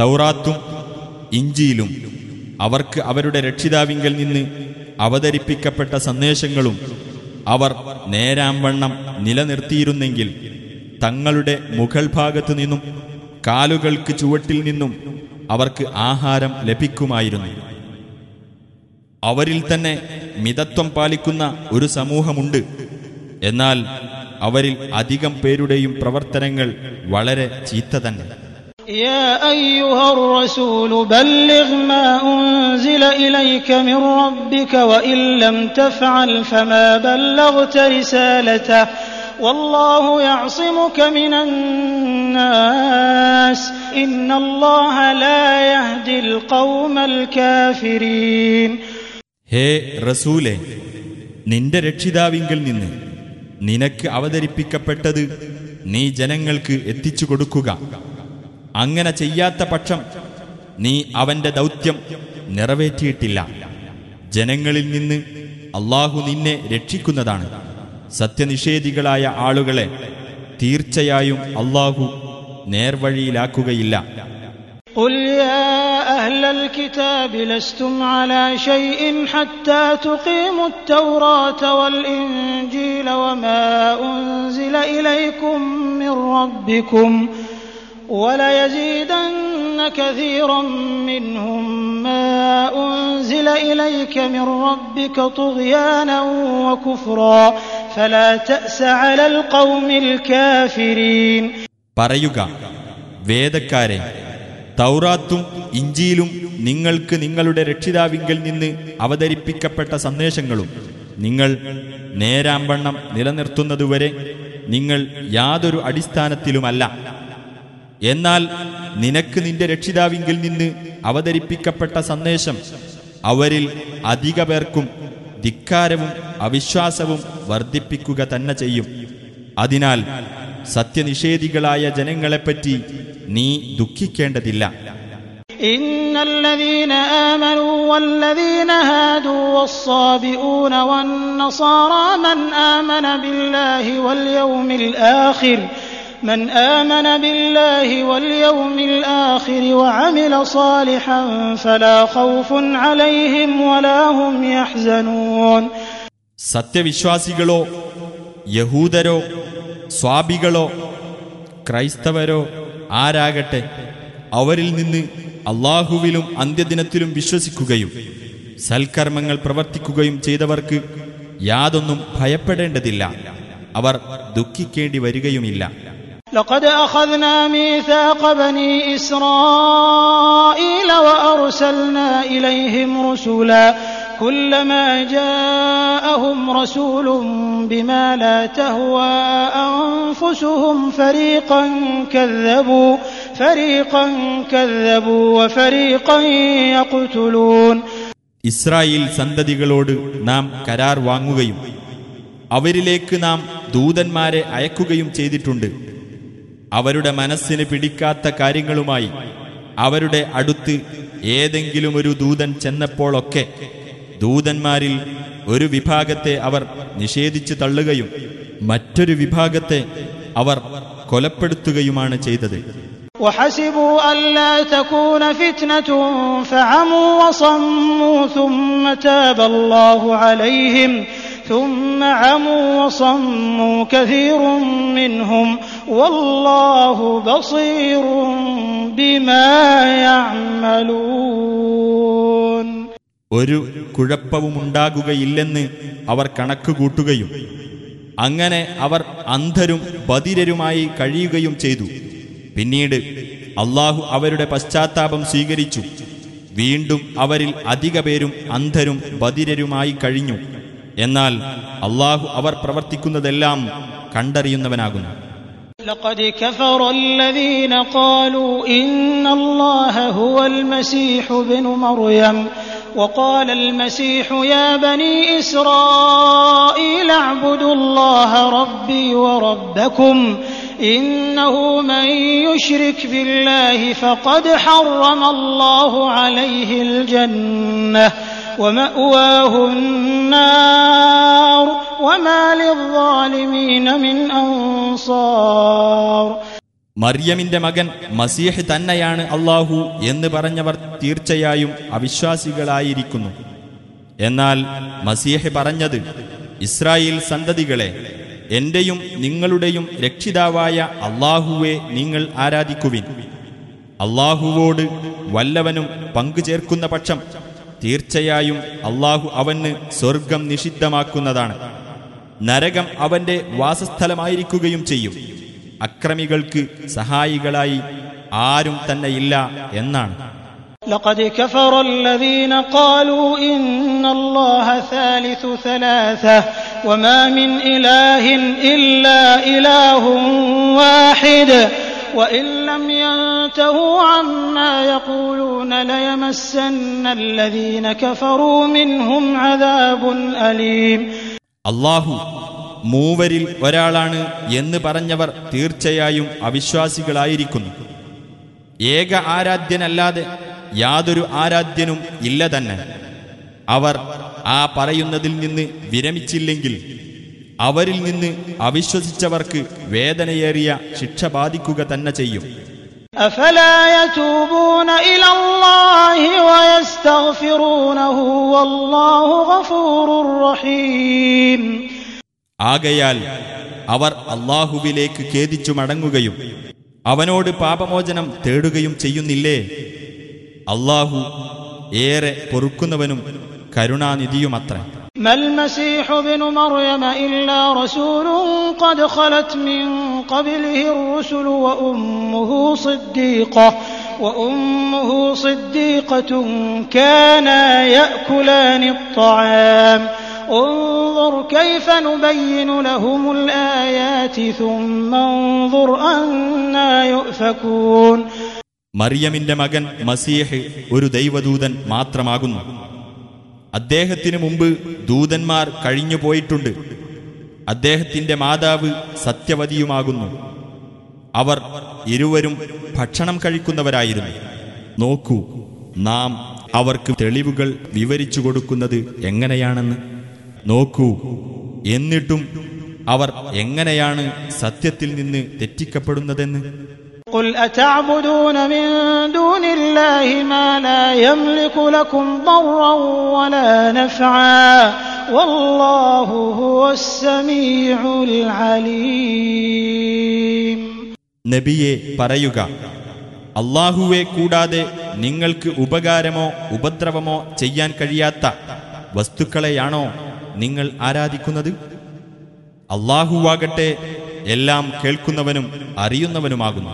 തൗറാത്തും ഇഞ്ചിയിലും അവർക്ക് അവരുടെ രക്ഷിതാവിങ്കിൽ നിന്ന് അവതരിപ്പിക്കപ്പെട്ട സന്ദേശങ്ങളും അവർ നേരാംവണ്ണം നിലനിർത്തിയിരുന്നെങ്കിൽ തങ്ങളുടെ മുകൾ ഭാഗത്തു നിന്നും കാലുകൾക്ക് ചുവട്ടിൽ നിന്നും അവർക്ക് ആഹാരം ലഭിക്കുമായിരുന്നു. അവരിൽ തന്നെ മിതത്വം പാലിക്കുന്ന ഒരു സമൂഹമുണ്ട്. എന്നാൽ അവരിൽ അധികം പേരുടെയും പ്രവർത്തനങ്ങൾ വളരെ ചീത്ത തന്നെ. يا أيها الرسول بلغ ما أنزل إليك من ربك وإن لم تفعل فما بلغت رسالته والله يعصمك من الناس إن الله لا يهدي القوم الكافرين ഹേ റസൂലെ നിന്റെ രക്ഷിതാവിങ്കൽ നിന്ന് നിനക്ക് അവതരിപ്പിക്കപ്പെട്ടത് നീ ജനങ്ങൾക്ക് എത്തിച്ചു കൊടുക്കുക അങ്ങനെ ചെയ്യാത്ത പക്ഷം നീ അവന്റെ ദൗത്യം നിറവേറ്റിയിട്ടില്ല ജനങ്ങളിൽ നിന്ന് അള്ളാഹു നിന്നെ രക്ഷിക്കുന്നതാണ് സത്യനിഷേധികളായ ആളുകളെ തീർച്ചയായും അള്ളാഹു നേർവഴിയിലാക്കുകയില്ല قل يا أهل الكتاب لستم على شيء حتى تقيموا التوراة والإنجيل وما أنزل إليكم من ربكم وليزيدن كثيرا منهم ما أنزل إليك من ربك طغيانا وكفرا فلا تأس على القوم الكافرين പറയുക വേദക്കാരെ തൗറാത്തും ഇഞ്ചിയിലും നിങ്ങൾക്ക് നിങ്ങളുടെ രക്ഷിതാവിങ്കൽ നിന്ന് അവതരിപ്പിക്കപ്പെട്ട സന്ദേശങ്ങളും നിങ്ങൾ നേരാംവണ്ണം നിലനിർത്തുന്നതുവരെ നിങ്ങൾ യാതൊരു അടിസ്ഥാനത്തിലുമല്ല എന്നാൽ നിനക്ക് നിന്റെ രക്ഷിതാവിങ്കിൽ നിന്ന് അവതരിപ്പിക്കപ്പെട്ട സന്ദേശം അവരിൽ അധിക പേർക്കും ധിക്കാരവും അവിശ്വാസവും വർദ്ധിപ്പിക്കുക തന്നെ ചെയ്യും അതിനാൽ സത്യനിഷേധികളായ ജനങ്ങളെപ്പറ്റി നീ ദുഃഖിക്കേണ്ടതില്ല إن الذين آمنوا والذين هادوا والصابئون والنصارى من آمن بالله واليوم الآخر من آمن بالله واليوم الآخر وعمل صالحا فلا خوف عليهم ولا هم يحزنون സത്യവിശ്വാസികളോ യഹൂദരോ സ്വാബികളോ ക്രൈസ്തവരോ ആരാകട്ടെ അവരിൽ നിന്ന് അള്ളാഹുവിലും അന്ത്യദിനത്തിലും വിശ്വസിക്കുകയും സൽക്കർമ്മങ്ങൾ പ്രവർത്തിക്കുകയും ചെയ്തവർക്ക് യാതൊന്നും ഭയപ്പെടേണ്ടതില്ല അവർ ദുഃഖിക്കേണ്ടി വരികയുമില്ല لقد أخذنا ميثاق بني إسرائيل وأرسلنا إليهم رسلا كلما جاءهم رسول بما لا تهوى أنفسهم فريقا كذبوا فريقا كذبوا وفريقا يقتلون ഇസ്രായേൽ സന്തതികളോട് നാം കരാർ വാങ്ങുകയും അവരിലേക്ക് നാം ദൂതന്മാരെ അയക്കുകയും ചെയ്തിട്ടുണ്ട് അവരുടെ മനസ്സിന് പിടിക്കാത്ത കാര്യങ്ങളുമായി അവരുടെ അടുത്ത് ഏതെങ്കിലും ഒരു ദൂതൻ ചെന്നപ്പോഴൊക്കെ ദൂതന്മാരിൽ ഒരു വിഭാഗത്തെ അവർ നിഷേധിച്ചു തള്ളുകയും മറ്റൊരു വിഭാഗത്തെ അവർ കൊലപ്പെടുത്തുകയുമാണ് ചെയ്തത് وحسبوا ألا تكون فتنة فعموا وصموا ثم تاب الله عليهم ثم عموا وصموا كثير منهم والله بصير بما يعملون ഒരു കുഴപ്പവുമുണ്ടാകുകയില്ലെന്ന് അവർ കണക്കുകൂട്ടുകയും അങ്ങനെ അവർ അന്ധരും ബധിരരുമായി കഴിയുകയും ചെയ്തു പിന്നീട് അള്ളാഹു അവരുടെ പശ്ചാത്താപം സ്വീകരിച്ചു വീണ്ടും അവരിൽ അധിക പേരും അന്ധരും ബധിരരുമായി കഴിഞ്ഞു എന്നാൽ അള്ളാഹു അവർ പ്രവർത്തിക്കുന്നതെല്ലാം കണ്ടറിയുന്നവനാകുന്നു لقد كفر الذين قالوا إن الله هو المسيح ابن مريم وقال المسيح يا بني إسرائيل اعبدوا الله ربي وربكم إنه من يشرك بالله فقد حرم الله عليه الجنة ومأواه النار وما للظالمين من أنصار മറിയമിന്റെ മകൻ മസീഹ് തന്നെയാണ് അള്ളാഹു എന്ന് പറഞ്ഞവർ തീർച്ചയായും അവിശ്വാസികളായിരിക്കുന്നു എന്നാൽ മസീഹ് പറഞ്ഞത് ഇസ്രായേൽ സന്തതികളെ എന്റെയും നിങ്ങളുടെയും രക്ഷിതാവായ അള്ളാഹുവെ നിങ്ങൾ ആരാധിക്കുവിൻ അള്ളാഹുവോട് വല്ലവനും പങ്കുചേർക്കുന്ന പക്ഷം തീർച്ചയായും അള്ളാഹു അവന് സ്വർഗം നിഷിദ്ധമാക്കുന്നതാണ് നരകം അവന്റെ വാസസ്ഥലമായിരിക്കുകയും ചെയ്യും അക്രമികൾക്ക് സഹായികളായി ആരും തന്നെയില്ല എന്നാണ് لقد كفر الذين قالوا إن الله ثالث ثلاثة وما من إله إلا إله واحد وإن لم ينتهوا عما يقولون ليمسن الذين كفروا منهم عذاب أليم അള്ളാഹു മൂവരിൽ ഒരാളാണ് എന്ന് പറഞ്ഞവർ തീർച്ചയായും അവിശ്വാസികളായിരിക്കുന്നു ഏക ആരാധ്യനല്ലാതെ യാതൊരു ആരാധ്യനും ഇല്ല തന്നെ അവർ ആ പറയുന്നതിൽ നിന്ന് വിരമിച്ചില്ലെങ്കിൽ അവരിൽ നിന്ന് അവിശ്വസിച്ചവർക്ക് വേദനയേറിയ ശിക്ഷ ബാധിക്കുക തന്നെ ചെയ്യും. ആകയാൽ അവർ അള്ളാഹുവിലേക്ക് ഖേദിച്ചു മടങ്ങുകയും അവനോട് പാപമോചനം തേടുകയും ചെയ്യുന്നില്ലേ? അള്ളാഹു ഏറെ പൊറുക്കുന്നവനും കരുണാനിധിയുമത്രേ. ما المسيح ابن مريم إلا رسول قد خلت من قبله الرسل وأمه صديقة وأمه صديقة كانا يأكلان الطعام انظر كيف نبين لهم الآيات ثم انظر أنا يؤفكون മറിയമിന്റെ മകൻ മസീഹ് ഒരു ദൈവദൂതൻ മാത്രമാകുന്നു അദ്ദേഹത്തിനു മുമ്പ് ദൂതന്മാർ കഴിഞ്ഞു പോയിട്ടുണ്ട്. അദ്ദേഹത്തിന്റെ മാതാവ് സത്യവതിയുമാകുന്നു. അവർ ഇരുവരും ഭക്ഷണം കഴിക്കുന്നവരായിരുന്നു. നോക്കൂ നാം അവർക്ക് തെളിവുകൾ വിവരിച്ചു കൊടുക്കുന്നത് എങ്ങനെയാണെന്ന്. നോക്കൂ എന്നിട്ടും അവർ എങ്ങനെയാണ് സത്യത്തിൽ നിന്ന് തെറ്റിക്കപ്പെടുന്നതെന്ന്. قل أتعبدون من دون الله ما لا يملك لكم ضرا ولا نفعا والله هو السميع العليم നബിയെ പറയുക അള്ളാഹുവെ കൂടാതെ നിങ്ങൾക്ക് ഉപകാരമോ ഉപദ്രവമോ ചെയ്യാൻ കഴിയാത്ത വസ്തുക്കളെയാണോ നിങ്ങൾ ആരാധിക്കുന്നത് അള്ളാഹുവാകട്ടെ എല്ലാം കേൾക്കുന്നവനും അറിയുന്നവനുമാകുന്നു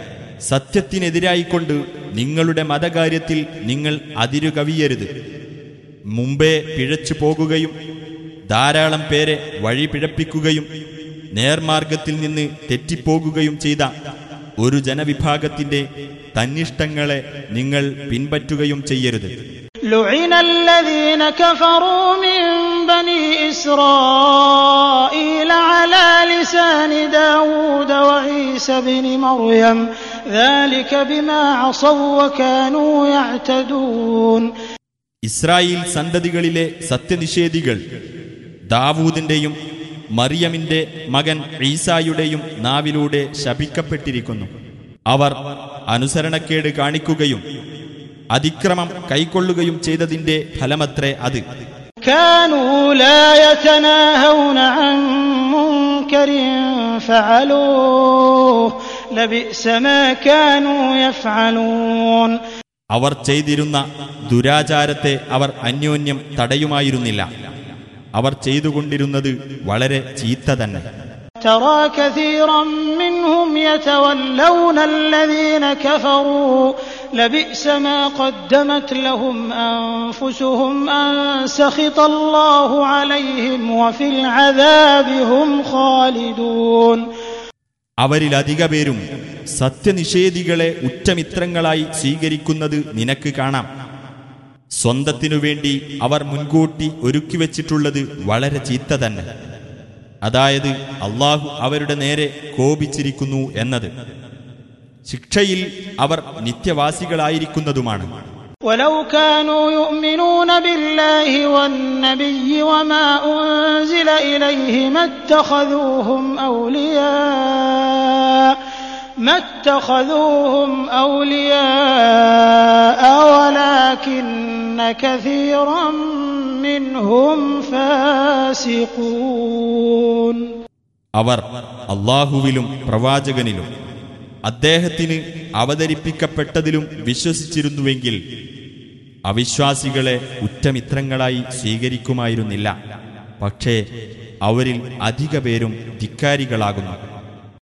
സത്യത്തിനെതിരായിക്കൊണ്ട് നിങ്ങളുടെ മതകാര്യത്തിൽ നിങ്ങൾ അതിരുകവിയരുത്. മുമ്പേ പിഴച്ചു പോകുകയും ധാരാളം പേരെ വഴി പിഴപ്പിക്കുകയും നേർമാർഗത്തിൽ നിന്ന് തെറ്റിപ്പോകുകയും ചെയ്ത ഒരു ജനവിഭാഗത്തിന്റെ തന്നിഷ്ടങ്ങളെ നിങ്ങൾ പിൻപറ്റുകയും ചെയ്യരുത്. لعن الذين كفروا من بني إسرائيل على لسان داود وعيسى بن مريم ذلك بما عصوا وكانوا يعتدون ഇസ്രായേൽ സന്തതികളിലെ സത്യനിഷേധികൾ ദാവൂദിന്റെയും മറിയമിന്റെ മകൻ ഈസായുടെയും നാവിലൂടെ ശപിക്കപ്പെട്ടിരിക്കുന്നു അവർ അനുസരണക്കേട് കാണിക്കുകയും അതിക്രമം കൈക്കൊള്ളുകയും ചെയ്തതിന്റെ ഫലമത്രേ അത്. അവർ ചെയ്തിരുന്ന ദുരാചാരത്തെ അവർ അന്യോന്യം തടയുമായിരുന്നില്ല. അവർ ചെയ്തുകൊണ്ടിരുന്നത് വളരെ ചീത്ത തന്നെ. ترى كثيرا منهم يتولون الذين كفروا لبئس ما قدمت لهم انفسهم ان سخط الله عليهم وفي العذاب هم خالدون അവരിലധിക പേരും സത്യനിഷേധികളെ ഉറ്റമിത്രങ്ങളായി സ്വീകരിക്കുന്നത് നിനക്ക് കാണാം സ്വന്തത്തിനു വേണ്ടി അവർ മുൻകൂട്ടി ഒരുക്കിവെച്ചിട്ടുള്ളത് വളരെ ചീത്ത തന്നെ അതായത് അള്ളാഹു അവരുടെ നേരെ കോപിച്ചിരിക്കുന്നു എന്നത് ശിക്ഷയിൽ അവർ നിത്യവാസികളായിരിക്കുന്നതുമാണ് ولو كانوا يؤمنون بالله والنبي وما انزل اليه ما اتخذوهم اولياء ما اتخذوهم اولياء ولكن كثيرا منهم فاسقون അവർ അള്ളാഹുവിലും പ്രവാചകനിലും അദ്ദേഹത്തിന് അവതരിപ്പിക്കപ്പെട്ടതിലും വിശ്വസിച്ചിരുന്നുവെങ്കിൽ അവിശ്വാസികളെ ഉറ്റമിത്രങ്ങളായി സ്വീകരിക്കുമായിരുന്നില്ല പക്ഷേ അവരിൽ അധിക പേരും ധിക്കാരികളാകുന്നു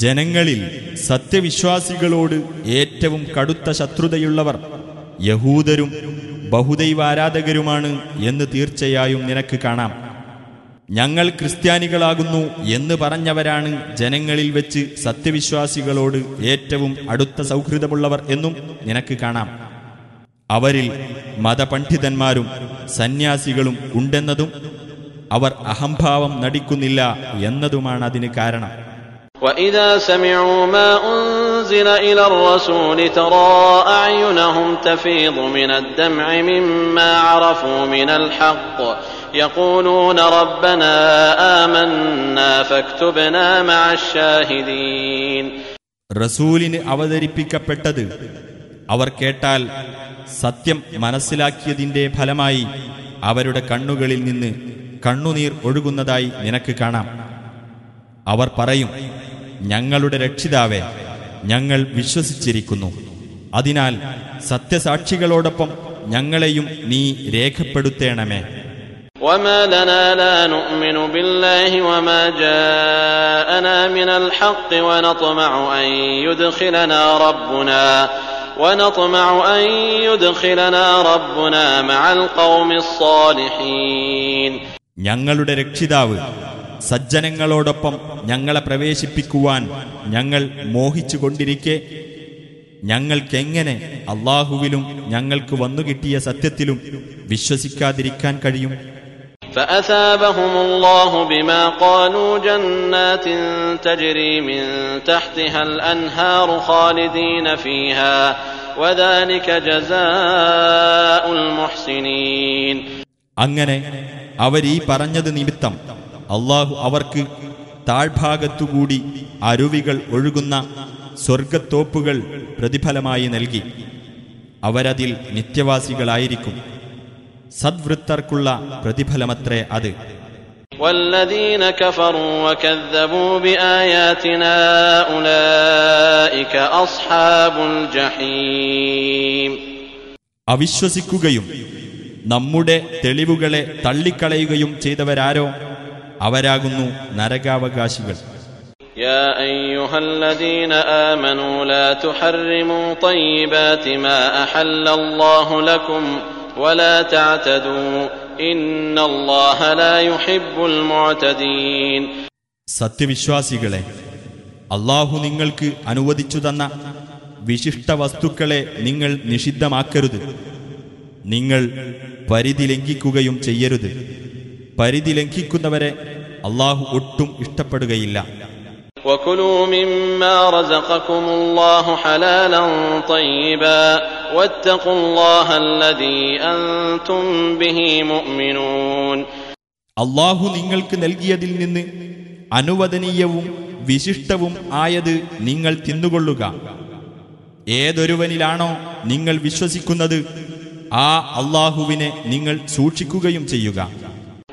ജനങ്ങളിൽ സത്യവിശ്വാസികളോട് ഏറ്റവും കടുത്ത ശത്രുതയുള്ളവർ യഹൂദരും ബഹുദൈവാരാധകരുമാണ് എന്ന് തീർച്ചയായും നിനക്ക് കാണാം. ഞങ്ങൾ ക്രിസ്ത്യാനികളാകുന്നു എന്ന് പറഞ്ഞവരാണ് ജനങ്ങളിൽ വെച്ച് സത്യവിശ്വാസികളോട് ഏറ്റവും അടുത്ത സൗഹൃദമുള്ളവർ എന്നും നിനക്ക് കാണാം. അവരിൽ മതപണ്ഡിതന്മാരും സന്യാസികളും ഉണ്ടെന്നതും അവർ അഹംഭാവം നടിക്കുന്നില്ല എന്നതുമാണ് അതിന് കാരണം. وإذا سمعوا ما أنزل إلى الرسول ترى أعينهم تفيض من الدمع مما عرفوا من الحق يقولون ربنا آمنا فاكتبنا مع الشاهدين റസൂലിന് അവതരിപ്പിക്കപ്പെട്ടത് അവർ കേട്ടാൽ സത്യം മനസ്സിലാക്കിയതിന്റെ ഫലമായി അവരുടെ കണ്ണുകളിൽ നിന്ന് കണ്ണുനീർ ഒഴുകുന്നതായി നിനക്ക് കാണാം അവർ പറയും ഞങ്ങളുടെ രക്ഷിതാവേ ഞങ്ങൾ വിശ്വസിച്ചിരിക്കുന്നു അതിനാൽ സത്യസാക്ഷികളോടൊപ്പം ഞങ്ങളെയും നീ രേഖപ്പെടുത്തേണമേ وما لنا لا نؤمن بالله وما جاءنا من الحق ونطمع أن يدخلنا ربنا ونطمع أن يدخلنا ربنا مع القوم الصالحين ഞങ്ങളുടെ രക്ഷിതാവ് സജ്ജനങ്ങളോടൊപ്പം ഞങ്ങളെ പ്രവേശിപ്പിക്കുവാൻ ഞങ്ങൾ മോഹിച്ചുകൊണ്ടിരിക്കെ ഞങ്ങൾക്കെങ്ങനെ അള്ളാഹുവിലും ഞങ്ങൾക്ക് വന്നുകിട്ടിയ സത്യത്തിലും വിശ്വസിക്കാതിരിക്കാൻ കഴിയും فأثابهم الله بما قالوا جنات تجري من تحتها الأنهار خالدين فيها وذلك جزاء المحسنين അങ്ങനെ അവരീ പറഞ്ഞത് നിമിത്തം അള്ളാഹു അവർക്ക് താഴ്ഭാഗത്തുകൂടി അരുവികൾ ഒഴുകുന്ന സ്വർഗത്തോപ്പുകൾ പ്രതിഫലമായി നൽകി അവരതിൽ നിത്യവാസികളായിരിക്കും സദ്വൃത്തർക്കുള്ള പ്രതിഫലമത്രേ അത് والذين كفروا وكذبوا بآياتنا أولئك أصحاب الجحيم അവിശ്വസിക്കുകയും നമ്മുടെ തെളിവുകളെ തള്ളിക്കളയുകയും ചെയ്തവരാരോ അവരാകുന്നു നരകാവകാശികൾ يا أيها الذين آمنوا لا تحرموا طيبات ما أحل الله لكم ولا تعتدوا إن الله لا يحب المعتدين സത്യവിശ്വാസികളെ അള്ളാഹു നിങ്ങൾക്ക് അനുവദിച്ചു തന്ന വിശിഷ്ട വസ്തുക്കളെ നിങ്ങൾ നിഷിദ്ധമാക്കരുത് നിങ്ങൾ പരിധി ലംഘിക്കുകയും ചെയ്യരുത് പരിധി ലംഘിക്കുന്നവരെ അള്ളാഹു ഒട്ടും ഇഷ്ടപ്പെടുകയില്ല وكلوا مما رزقكم الله حلالا طيبا واتقوا الله الذي أنتم به مؤمنون അള്ളാഹു നിങ്ങൾക്ക് നൽകിയതിൽ നിന്ന് അനുവദനീയവും വിശിഷ്ടവും ആയത് നിങ്ങൾ തിന്നുകൊള്ളുക ഏതൊരുവനിലാണോ നിങ്ങൾ വിശ്വസിക്കുന്നത് ആ അള്ളാഹുവിനെ നിങ്ങൾ സൂക്ഷിക്കുകയും ചെയ്യുക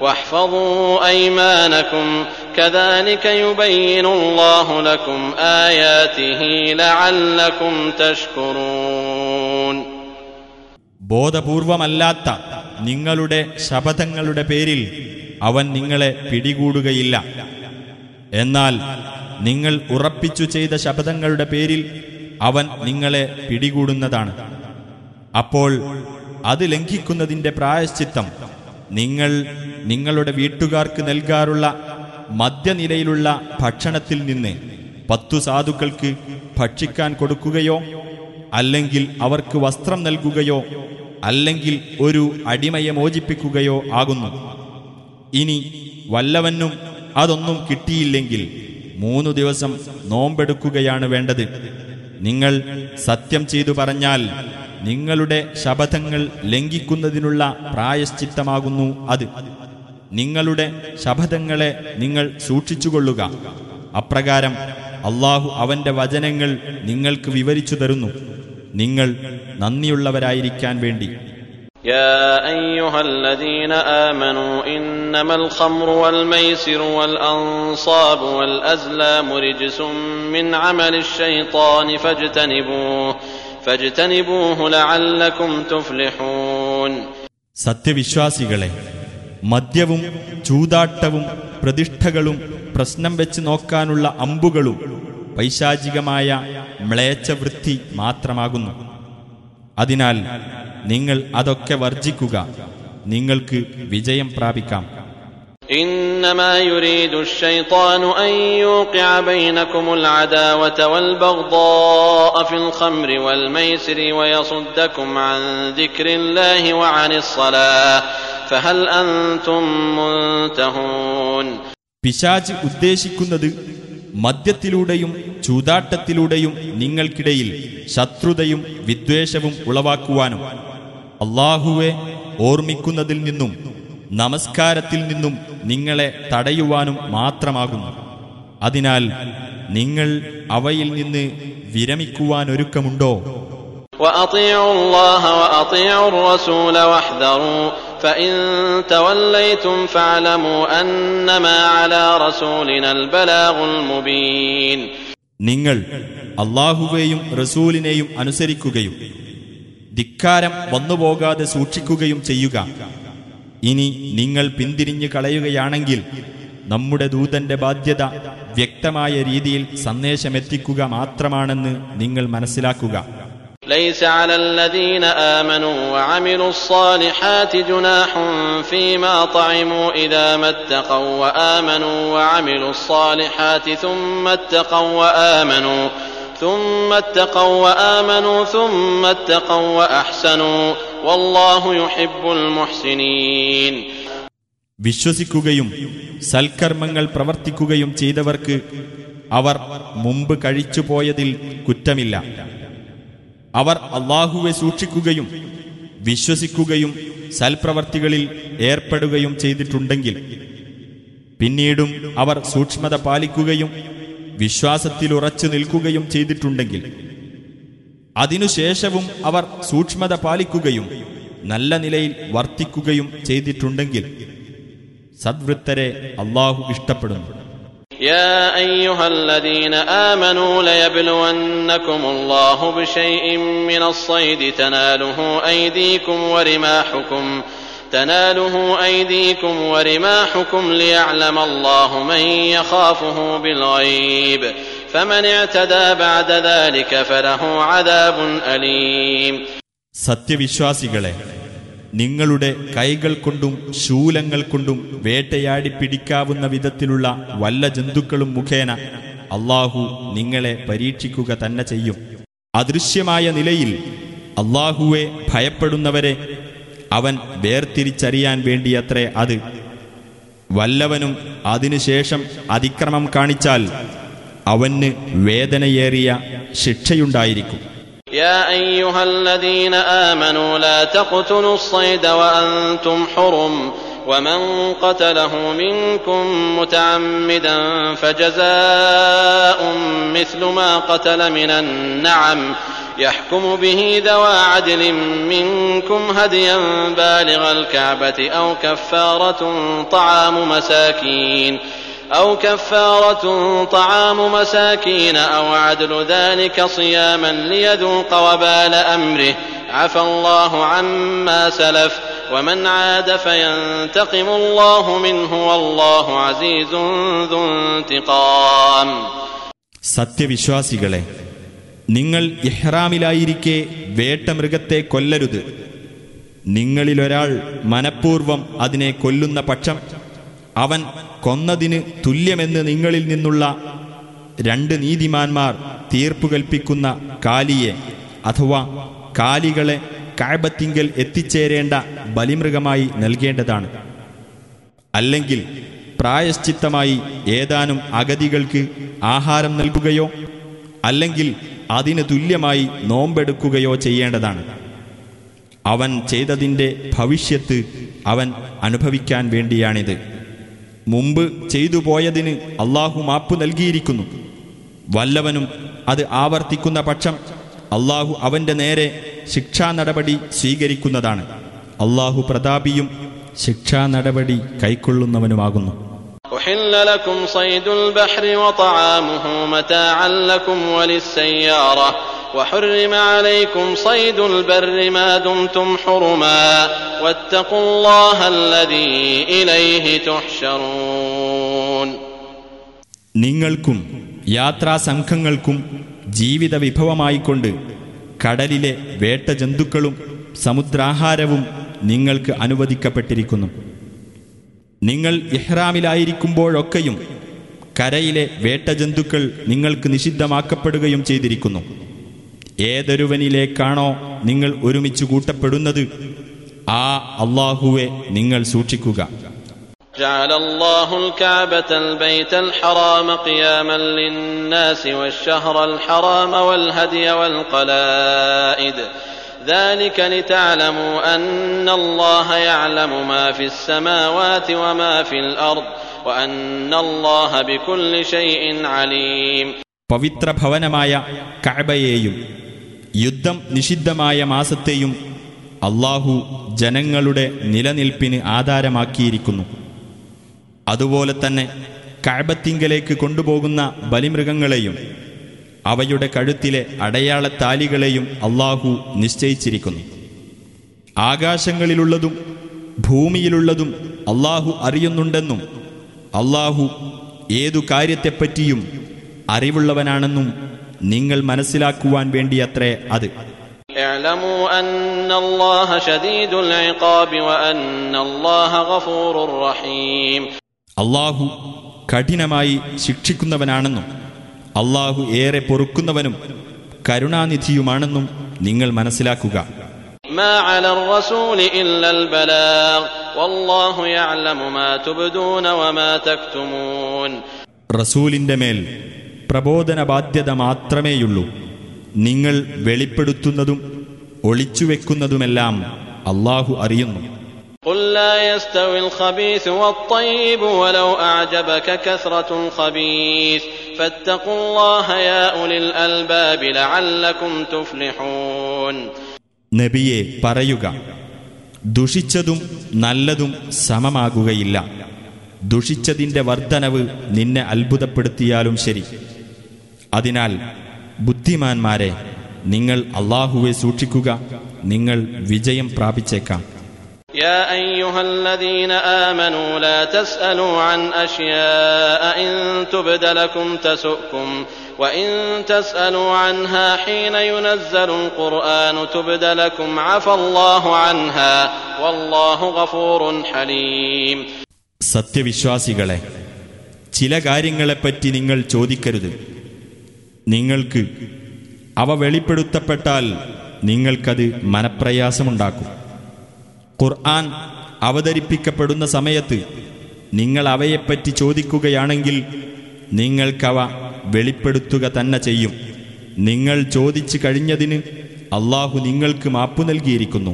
واحفظوا أيمانكم كذلك يبين الله لكم آياته لعلكم تشكرون ബോധപൂർവമല്ലാത്ത നിങ്ങളുടെ ശപഥങ്ങളുടെ പേരിൽ അവൻ നിങ്ങളെ പിടികൂടുകയില്ല എന്നാൽ നിങ്ങൾ ഉറപ്പിച്ചു ചെയ്ത ശപഥങ്ങളുടെ പേരിൽ അവൻ നിങ്ങളെ പിടികൂടുന്നതാണ് അപ്പോൾ അത് ലംഘിക്കുന്നതിന്റെ പ്രായശ്ചിത്തം നിങ്ങൾ നിങ്ങളുടെ വീട്ടുകാർക്ക് നൽകാറുള്ള മധ്യനിലയിലുള്ള ഭക്ഷണത്തിൽ നിന്ന് പത്തു സാധുക്കൾക്ക് ഭക്ഷിക്കാൻ കൊടുക്കുകയോ അല്ലെങ്കിൽ അവർക്ക് വസ്ത്രം നൽകുകയോ അല്ലെങ്കിൽ ഒരു അടിമയെ മോചിപ്പിക്കുകയോ ആകുന്നു. ഇനി വല്ലവനും അതൊന്നും കിട്ടിയില്ലെങ്കിൽ മൂന്നു ദിവസം നോമ്പെടുക്കുകയാണ് വേണ്ടത്. നിങ്ങൾ സത്യം ചെയ്തു പറഞ്ഞാൽ നിങ്ങളുടെ ശപഥങ്ങൾ ലംഘിക്കുന്നതിനുള്ള പ്രായശ്ചിത്തമാകുന്നു അത് നിങ്ങളുടെ ശപഥങ്ങളെ നിങ്ങൾ സൂക്ഷിച്ചുകൊള്ളുക അപ്രകാരം അള്ളാഹു അവന്റെ വചനങ്ങൾ നിങ്ങൾക്ക് വിവരിച്ചു തരുന്നു നിങ്ങൾ നന്ദിയുള്ളവരായിരിക്കാൻ വേണ്ടി يا أيها الذين آمنوا إنما الخمر والميسر والأنصاب والأزلام رجس من عمل الشيطان فاجتنبوه فاجتنبوه لعلكم تفلحون സത്യവിശ്വാസികളെ മദ്യവും ചൂതാട്ടവും പ്രതിഷ്ഠകളും പ്രശ്നം വെച്ച് നോക്കാനുള്ള അമ്പുകളും പൈശാചികമായ മ്ലേച്ഛവൃത്തി മാത്രമാകുന്നു. അതിനാൽ നിങ്ങൾ അതൊക്കെ വർജിക്കുക നിങ്ങൾക്ക് വിജയം പ്രാപിക്കാം. إنما يريد الشيطان أن يوقع بينكم العداوة والبغضاء في الخمر والميسر ويصدكم عن ذكر الله وعن الصلاة فهل أنتم منتهون പിശാച് ഉദ്ദേശിക്കുന്നത് മദ്യത്തിലൂടെയും ചൂതാട്ടത്തിലൂടെയും നിങ്ങൾക്കിടയിൽ ശത്രുതയും വിദ്വേഷവും ഉളവാക്കുവാനും അള്ളാഹുവെ ഓർമ്മിക്കുന്നതിൽ നിന്നും നമസ്കാരത്തിൽ നിന്നും നിങ്ങളെ തടയുവാനും മാത്രമാകുന്നു അതിനാൽ നിങ്ങൾ അവയിൽ നിന്ന് വിരമിക്കുവാനൊരുക്കമുണ്ടോ وأطيعوا الله وأطيعوا الرسول واحذروا فإن توليتم فاعلموا أنما على رسولنا البلاغ المبين നിങ്ങൾ അള്ളാഹുവേയും റസൂലിനെയും അനുസരിക്കുകയും ധിക്കാരം വന്നുപോകാതെ സൂക്ഷിക്കുകയും ചെയ്യുക ഇനി നിങ്ങൾ പിന്തിരിഞ്ഞു കളയുകയാണെങ്കിൽ നമ്മുടെ ദൂതന്റെ ബാധ്യത വ്യക്തമായ രീതിയിൽ സന്ദേശമെത്തിക്കുക മാത്രമാണെന്ന് നിങ്ങൾ മനസ്സിലാക്കുക ليس على الذين آمنوا وعملوا الصالحات جناح فيما طعموا إذا ما اتقوا وآمنوا وعملوا الصالحات ثم اتقوا وآمنوا ثم اتقوا وآمنوا ثم اتقوا وأحسنوا والله يحب المحسنين വിശ്വസിക്കുകയും സൽക്കർമ്മങ്ങൾ പ്രവർത്തിക്കുകയും ചെയ്തവർക്ക് അവർ മുമ്പ് കഴിച്ചുപോയതിൽ കുറ്റമില്ല. അവർ അള്ളാഹുവെ സൂക്ഷിക്കുകയും വിശ്വസിക്കുകയും സൽപ്രവർത്തികളിൽ ഏർപ്പെടുകയും ചെയ്തിട്ടുണ്ടെങ്കിൽ പിന്നീടും അവർ സൂക്ഷ്മത പാലിക്കുകയും വിശ്വാസത്തിൽ ഉറച്ചു നിൽക്കുകയും ചെയ്തിട്ടുണ്ടെങ്കിൽ അതിനുശേഷവും അവർ സൂക്ഷ്മത പാലിക്കുകയും നല്ല നിലയിൽ വർത്തിക്കുകയും ചെയ്തിട്ടുണ്ടെങ്കിൽ സദ്വൃത്തരെ അള്ളാഹു ഇഷ്ടപ്പെടുന്നു يا أيها الذين آمنوا ليبلونكم الله بشيء من الصيد تناله أيديكم ورماحكم تناله أيديكم ورماحكم ليعلم الله من يخافه بالغيب സത്യവിശ്വാസികളെ നിങ്ങളുടെ കൈകൾ കൊണ്ടും ശൂലങ്ങൾ കൊണ്ടും വേട്ടയാടി പിടിക്കാവുന്ന വിധത്തിലുള്ള വല്ല ജന്തുക്കളും മുഖേന അള്ളാഹു നിങ്ങളെ പരീക്ഷിക്കുക തന്നെ ചെയ്യും. അദൃശ്യമായ നിലയിൽ അള്ളാഹുവെ ഭയപ്പെടുന്നവരെ അവൻ വേർതിരിച്ചറിയാൻ വേണ്ടിയത്രേ അത്. വല്ലവനും അതിനുശേഷം അതിക്രമം കാണിച്ചാൽ അവന് വേദനയേറിയ ശിക്ഷയുണ്ടായിരിക്കും يا أيها الذين آمنوا لا تقتلوا الصيد وأنتم حرم ومن قتله منكم متعمدا فجزاء مثل ما قتل من النعم يحكم به ذوى عدل منكم هديا بالغ الكعبة أو كفارة طعام مساكين أو كفارة طعام مساكين أو عدل ذلك صياما ليذوق وبال أمره عفى الله عما سلف ومن عاد فينتقم الله منه والله عزيز ذو انتقام സത്യവിശ്വാസികളെ നിങ്ങൾ ഇഹ്റാമിലായിരിക്കെ വേട്ടമൃഗത്തെ കൊല്ലരുത് നിങ്ങളിലൊരാൾ മനഃപൂർവം അതിനെ കൊല്ലുന്ന പക്ഷം അവൻ കൊന്നതിന് തുല്യമെന്ന് നിങ്ങളിൽ നിന്നുള്ള രണ്ട് നീതിമാന്മാർ തീർപ്പു കൽപ്പിക്കുന്ന കാലിയെ അഥവാ കാലികളെ കായബത്തിങ്കൽ എത്തിച്ചേരേണ്ട ബലിമൃഗമായി നൽകേണ്ടതാണ്. അല്ലെങ്കിൽ പ്രായശ്ചിത്തമായി ഏതാനും അഗതികൾക്ക് ആഹാരം നൽകുകയോ അല്ലെങ്കിൽ അതിന് തുല്യമായി നോമ്പെടുക്കുകയോ ചെയ്യേണ്ടതാണ്. അവൻ ചെയ്തതിന്റെ ഭവിഷ്യത്ത് അവൻ അനുഭവിക്കാൻ വേണ്ടിയാണിത്. മുമ്പ് ചെയ്തു പോയതിന് അള്ളാഹു മാപ്പ് നൽകിയിരിക്കുന്നു വല്ലവനും അത് ആവർത്തിക്കുന്ന പക്ഷം അള്ളാഹു അവന്റെ നേരെ ശിക്ഷാ നടപടി സ്വീകരിക്കുന്നതാണ് അള്ളാഹു പ്രതാപിയും ശിക്ഷാ നടപടി കൈക്കൊള്ളുന്നവനുമാകുന്നു أحل لكم صيد البحر وطعامه متاعا لكم وللسيارة وحرم عليكم صيد البر ما دمتم حرما واتقوا الله الذي إليه تحشرون നിങ്ങൾക്കും യാത്രാസംഘങ്ങൾക്കും ജീവിത വിഭവമായിക്കൊണ്ട് കടലിലെ വേട്ടജന്തുക്കളും സമുദ്രാഹാരവും നിങ്ങൾക്ക് അനുവദിക്കപ്പെട്ടിരിക്കുന്നു നിങ്ങൾ ഇഹ്റാമിലായിരിക്കുമ്പോഴൊക്കെയും കരയിലെ വേട്ടജന്തുക്കൾ നിങ്ങൾക്ക് നിഷിദ്ധമാക്കപ്പെടുകയും ചെയ്തിരിക്കുന്നു ഏതൊരുവനിലേക്കാണോ നിങ്ങൾ ഒരുമിച്ച് കൂട്ടപ്പെടുന്നത് ആ അള്ളാഹുവെ നിങ്ങൾ സൂക്ഷിക്കുക جعل الله الكعبة البيت الحرام قياما للناس والشهر الحرام والهدي والقلائد ذلك لتعلموا أن الله يعلم ما في السماوات وما في الأرض وأن الله بكل شيء عليم പവിത്ര ഭവനമായ കഅബയെയും യുദ്ധം നിഷിദ്ധമായ മാസത്തെയും അള്ളാഹു ജനങ്ങളുടെ നിലനിൽപ്പിന് ആധാരമാക്കിയിരിക്കുന്നു. അതുപോലെ തന്നെ കഴബത്തിങ്കലേക്ക് കൊണ്ടുപോകുന്ന ബലിമൃഗങ്ങളെയും അവയുടെ കഴുത്തിലെ അടയാളത്താലികളെയും അള്ളാഹു നിശ്ചയിച്ചിരിക്കുന്നു. ആകാശങ്ങളിലുള്ളതും ഭൂമിയിലുള്ളതും അള്ളാഹു അറിയുന്നുണ്ടെന്നും അള്ളാഹു ഏതു കാര്യത്തെപ്പറ്റിയും അറിവുള്ളവനാണെന്നും നിങ്ങൾ മനസ്സിലാക്കുവാൻ വേണ്ടിയത്രേ അത്. അള്ളാഹു കഠിനമായി ശിക്ഷിക്കുന്നവനാണെന്നും അള്ളാഹു ഏറെ പൊറുക്കുന്നവനും കരുണാനിധിയുമാണെന്നും നിങ്ങൾ മനസ്സിലാക്കുക. റസൂലിന്റെ മേൽ പ്രബോധന ബാധ്യത മാത്രമേയുള്ളൂ. നിങ്ങൾ വെളിപ്പെടുത്തുന്നതും ഒളിച്ചുവെക്കുന്നതുമെല്ലാം അള്ളാഹു അറിയുന്നു. നബിയെ പറയുക ദുഷിച്ചതും നല്ലതും സമമാകുകയില്ല. ദുഷിച്ചതിന്റെ വർധനവ് നിന്നെ അത്ഭുതപ്പെടുത്തിയാലും ശരി. അതിനാൽ ബുദ്ധിമാന്മാരെ നിങ്ങൾ അള്ളാഹുവെ സൂക്ഷിക്കുക നിങ്ങൾ വിജയം പ്രാപിച്ചേക്കാം يا أيها الذين آمنوا لا تسألوا عن أشياء إن تبد لكم تسؤكم وإن تسألوا عنها حين ينزل القرآن تبد لكم عفى الله عنها والله غفور حليم സത്യവിശ്വാസികളെ ചില കാര്യങ്ങളെപ്പറ്റി നിങ്ങൾ ചോദിക്കരുത് നിങ്ങൾക്ക് അവ വെളിപ്പെടുത്തപ്പെട്ടാൽ നിങ്ങൾക്കത് മനപ്രയാസമുണ്ടാക്കും. ഖുർആൻ അവതരിപ്പിക്കപ്പെടുന്ന സമയത്ത് നിങ്ങൾ അവയെപ്പറ്റി ചോദിക്കുകയാണെങ്കിൽ നിങ്ങൾക്കവ വെളിപ്പെടുത്തുക തന്നെ ചെയ്യും. നിങ്ങൾ ചോദിച്ചു കഴിഞ്ഞതിന് അള്ളാഹു നിങ്ങൾക്ക് മാപ്പു നൽകിയിരിക്കുന്നു.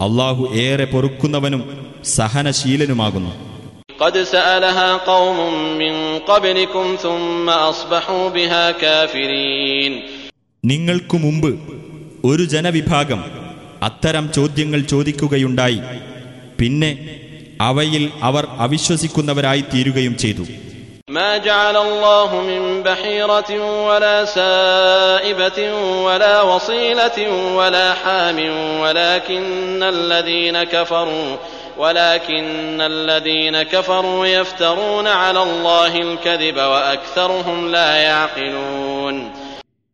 അള്ളാഹു ഏറെ പൊറുക്കുന്നവനും സഹനശീലനുമാകുന്നു. قد سألها قوم من قبلكم ثم أصبحوا بها كافرين നിങ്ങൾക്കു മുമ്പ് ഒരു ജനവിഭാഗം അത്തരം ചോദ്യങ്ങൾ ചോദിക്കുകയുണ്ടായി പിന്നെ അവയിൽ അവർ അവിശ്വസിക്കുന്നവരായി തീരുകയും ചെയ്തു ما جعل الله من بحيرة ولا سائبة ولا وصيلة ولا حام ولكن الذين كفروا ولكن الذين كفروا يفترون على الله الكذب وأكثرهم لا يعقلون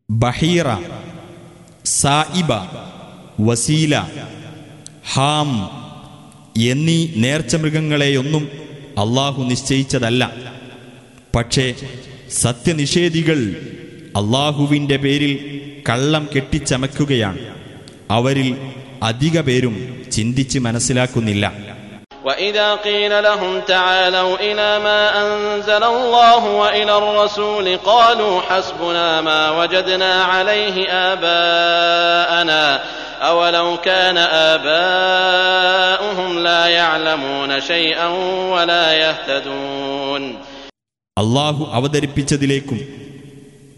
ബഹീറ സായിബ വസീല ഹാം എന്നീ നേർച്ചമൃഗങ്ങളെയൊന്നും അള്ളാഹു നിശ്ചയിച്ചതല്ല പക്ഷേ സത്യനിഷേധികൾ അള്ളാഹുവിൻ്റെ പേരിൽ കള്ളം കെട്ടിച്ചമയ്ക്കുകയാണ് അവരിൽ അധിക പേരും ചിന്തിച്ച് മനസ്സിലാക്കുന്നില്ല وإذا قيل لهم تعالوا إلى ما أنزل الله وإلى الرسول قالوا حسبنا ما وجدنا عليه آباءنا أولو كان آباؤهم لا يعلمون شيئا ولا يهتدون അള്ളാഹു അവതരിപ്പിച്ചതിലേക്കും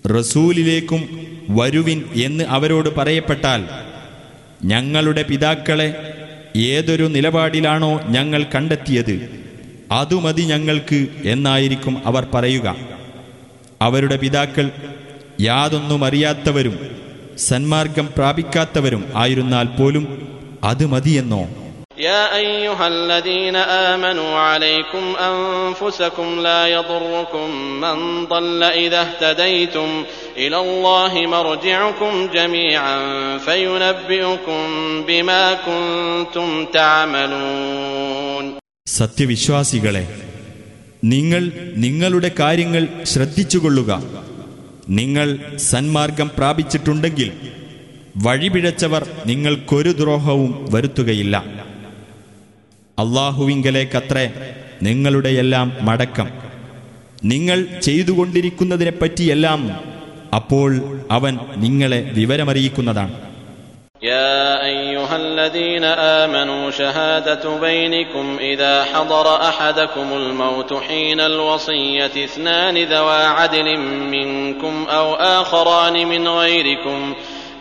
റസൂലിലേക്കും വരുവിൻ എന്ന് അവരോട് പറയപ്പെട്ടാൽ ഞങ്ങളുടെ പിതാക്കളെ ഏതൊരു നിലപാടിലാണോ ഞങ്ങൾ കണ്ടെത്തിയത് അതുമതി ഞങ്ങൾക്ക് എന്നായിരിക്കും അവർ പറയുക. അവരുടെ പിതാക്കൾ യാതൊന്നും അറിയാത്തവരും സന്മാർഗം പ്രാപിക്കാത്തവരും ആയിരുന്നാൽ പോലും അത് മതിയെന്നോ? يا أيها الذين آمنوا عليكم أنفسكم لا يضركم من ضل إذا اهتديتم إلى الله مرجعكم جميعا فينبئكم بما كنتم تعملون സത്യവിശ്വാസികളെ നിങ്ങൾ നിങ്ങളുടെ കാര്യങ്ങൾ ശ്രദ്ധിച്ചുകൊള്ളുക നിങ്ങൾ സന്മാർഗം പ്രാപിച്ചിട്ടുണ്ടെങ്കിൽ വഴിപിഴച്ചവർ നിങ്ങൾക്കൊരു ദ്രോഹവും വരുത്തുകയില്ല അള്ളാഹുവിങ്കലേക്കത്രേ നിങ്ങളുടെയെല്ലാം മടക്കം നിങ്ങൾ ചെയ്തുകൊണ്ടിരിക്കുന്നതിനെപ്പറ്റിയെല്ലാം അപ്പോൾ അവൻ നിങ്ങളെ വിവരമറിയിക്കുന്നതാണ് يا أيها الذين آمنوا شهادة بينكم إذا حضر أحدكم الموت حين الوصية اثنان ذوى عدل منكم أو آخران من غيركم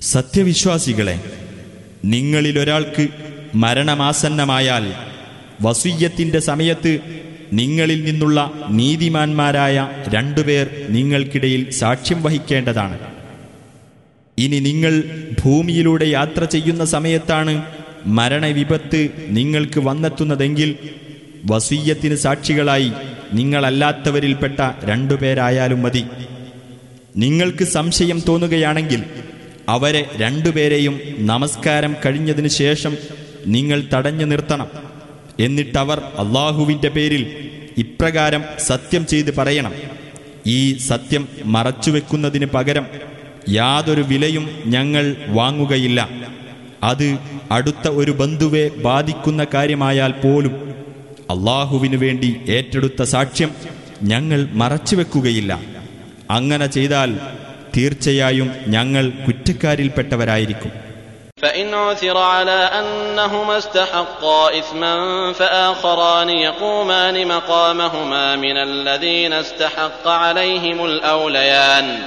സത്യവിശ്വാസികളെ നിങ്ങളിലൊരാൾക്ക് മരണമാസന്നമായാൽ വസുയ്യത്തിന്റെ സമയത്ത് നിങ്ങളിൽ നിന്നുള്ള നീതിമാന്മാരായ രണ്ടുപേർ നിങ്ങൾക്കിടയിൽ സാക്ഷ്യം വഹിക്കേണ്ടതാണ്. ഇനി നിങ്ങൾ ഭൂമിയിലൂടെ യാത്ര ചെയ്യുന്ന സമയത്താണ് മരണവിപത്ത് നിങ്ങൾക്ക് വന്നെത്തുന്നതെങ്കിൽ വസീയത്തിന് സാക്ഷികളായി നിങ്ങളല്ലാത്തവരിൽപ്പെട്ട രണ്ടുപേരായാലും മതി. നിങ്ങൾക്ക് സംശയം തോന്നുകയാണെങ്കിൽ അവരെ രണ്ടുപേരെയും നമസ്കാരം കഴിഞ്ഞതിനു ശേഷം നിങ്ങൾ തടഞ്ഞു നിർത്തണം. എന്നിട്ടവർ അള്ളാഹുവിന്റെ പേരിൽ ഇപ്രകാരം സത്യം ചെയ്ത് പറയണം. ഈ സത്യം മറച്ചുവെക്കുന്നതിന് പകരം യാതൊരു വിലയും ഞങ്ങൾ വാങ്ങുകയില്ല. അത് അടുത്ത ഒരു ബന്ധുവെ ബാധിക്കുന്ന കാര്യമായാൽ പോലും അള്ളാഹുവിനു വേണ്ടി ഏറ്റെടുത്ത സാക്ഷ്യം ഞങ്ങൾ മറച്ചുവെക്കുകയില്ല. അങ്ങനെ ചെയ്താൽ തീർച്ചയായും ഞങ്ങൾ കുറ്റക്കാരിൽപ്പെട്ടവരായിരിക്കും فإن عثر على أنهما استحقا إثما فآخران يقومان مقامهما من الذين استحق عليهم الأوليان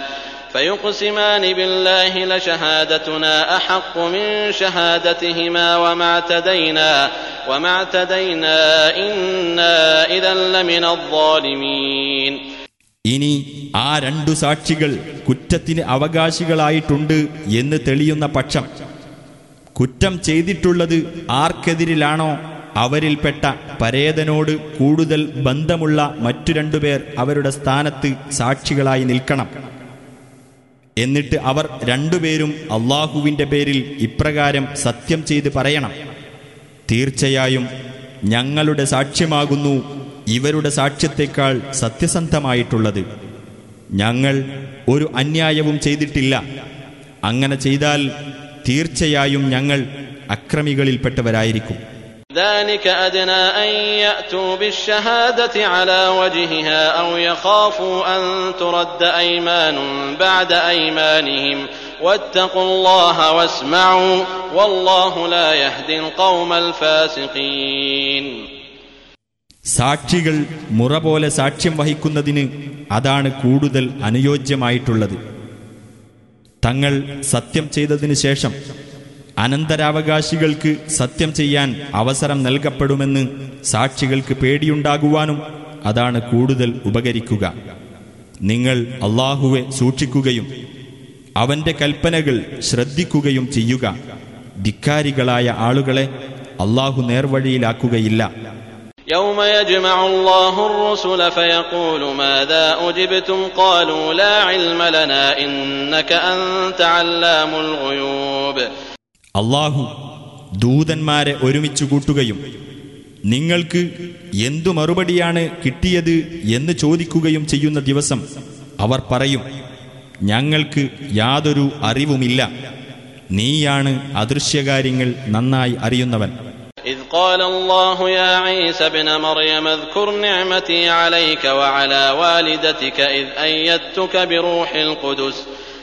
فيقسمان بالله لشهادتنا أحق من شهادتهما وما اعتدينا وما اعتدينا إنا إذا لمن الظالمين ഇനി ആ രണ്ടു സാക്ഷികൾ കുറ്റത്തിന് അവകാശികളായിട്ടുണ്ട് എന്ന് തെളിയുന്ന പക്ഷം കുറ്റം ചെയ്തിട്ടുള്ളത് ആർക്കെതിരിലാണോ അവരിൽപ്പെട്ട പരേതനോട് കൂടുതൽ ബന്ധമുള്ള മറ്റു രണ്ടുപേർ അവരുടെ സ്ഥാനത്ത് സാക്ഷികളായി നിൽക്കണം. എന്നിട്ട് അവർ രണ്ടുപേരും അള്ളാഹുവിന്റെ പേരിൽ ഇപ്രകാരം സത്യം ചെയ്ത് പറയണം. തീർച്ചയായും ഞങ്ങളുടെ സാക്ഷ്യമാകുന്നു ഇവരുടെ സാക്ഷ്യത്തെക്കാൾ സത്യസന്ധമായിട്ടുള്ളത് ഞങ്ങൾ ഒരു അന്യായവും ചെയ്തിട്ടില്ല അങ്ങനെ ചെയ്താൽ തീർച്ചയായും ഞങ്ങൾ അക്രമികളിൽപ്പെട്ടവരായിരിക്കും ذلك أدنى أن يأتوا بالشهادة على وجهها أو يخافوا أن ترد أيمان بعد أيمانهم واتقوا الله واسمعوا والله لا يهدي القوم الفاسقين സാക്ഷികൾ മുറ പോലെ സാക്ഷ്യം വഹിക്കുന്നതിന് അതാണ് കൂടുതൽ അനുയോജ്യമായിട്ടുള്ളത്. തങ്ങൾ സത്യം ചെയ്തതിനു ശേഷം അനന്തരാവകാശികൾക്ക് സത്യം ചെയ്യാൻ അവസരം നൽകപ്പെടുമെന്ന് സാക്ഷികൾക്ക് പേടിയുണ്ടാകുവാനും അതാണ് കൂടുതൽ ഉപകരിക്കുക. നിങ്ങൾ അള്ളാഹുവെ സൂക്ഷിക്കുകയും അവന്റെ കൽപ്പനകൾ ശ്രദ്ധിക്കുകയും ചെയ്യുക. ധിക്കാരികളായ ആളുകളെ അള്ളാഹു നേർവഴിയിലാക്കുകയില്ല. يوم يجمع الله الرسل فيقول ماذا أجبتم قالوا لا علم لنا إنك أنت علام الغيوب അള്ളാഹു ദൂതന്മാരെ ഒരുമിച്ചു കൂട്ടുകയും നിങ്ങൾക്ക് എന്തു മറുപടിയാണ് കിട്ടിയത് എന്ന് ചോദിക്കുകയും ചെയ്യുന്ന ദിവസം അവർ പറയും ഞങ്ങൾക്ക് യാതൊരു അറിവുമില്ല നീയാണ് അദൃശ്യകാര്യങ്ങൾ നന്നായി അറിയുന്നവൻ إذ قال الله يا عيسى ابن مريم اذكر نعمتي عليك وعلى والدتك إذ أيدتك بروح القدس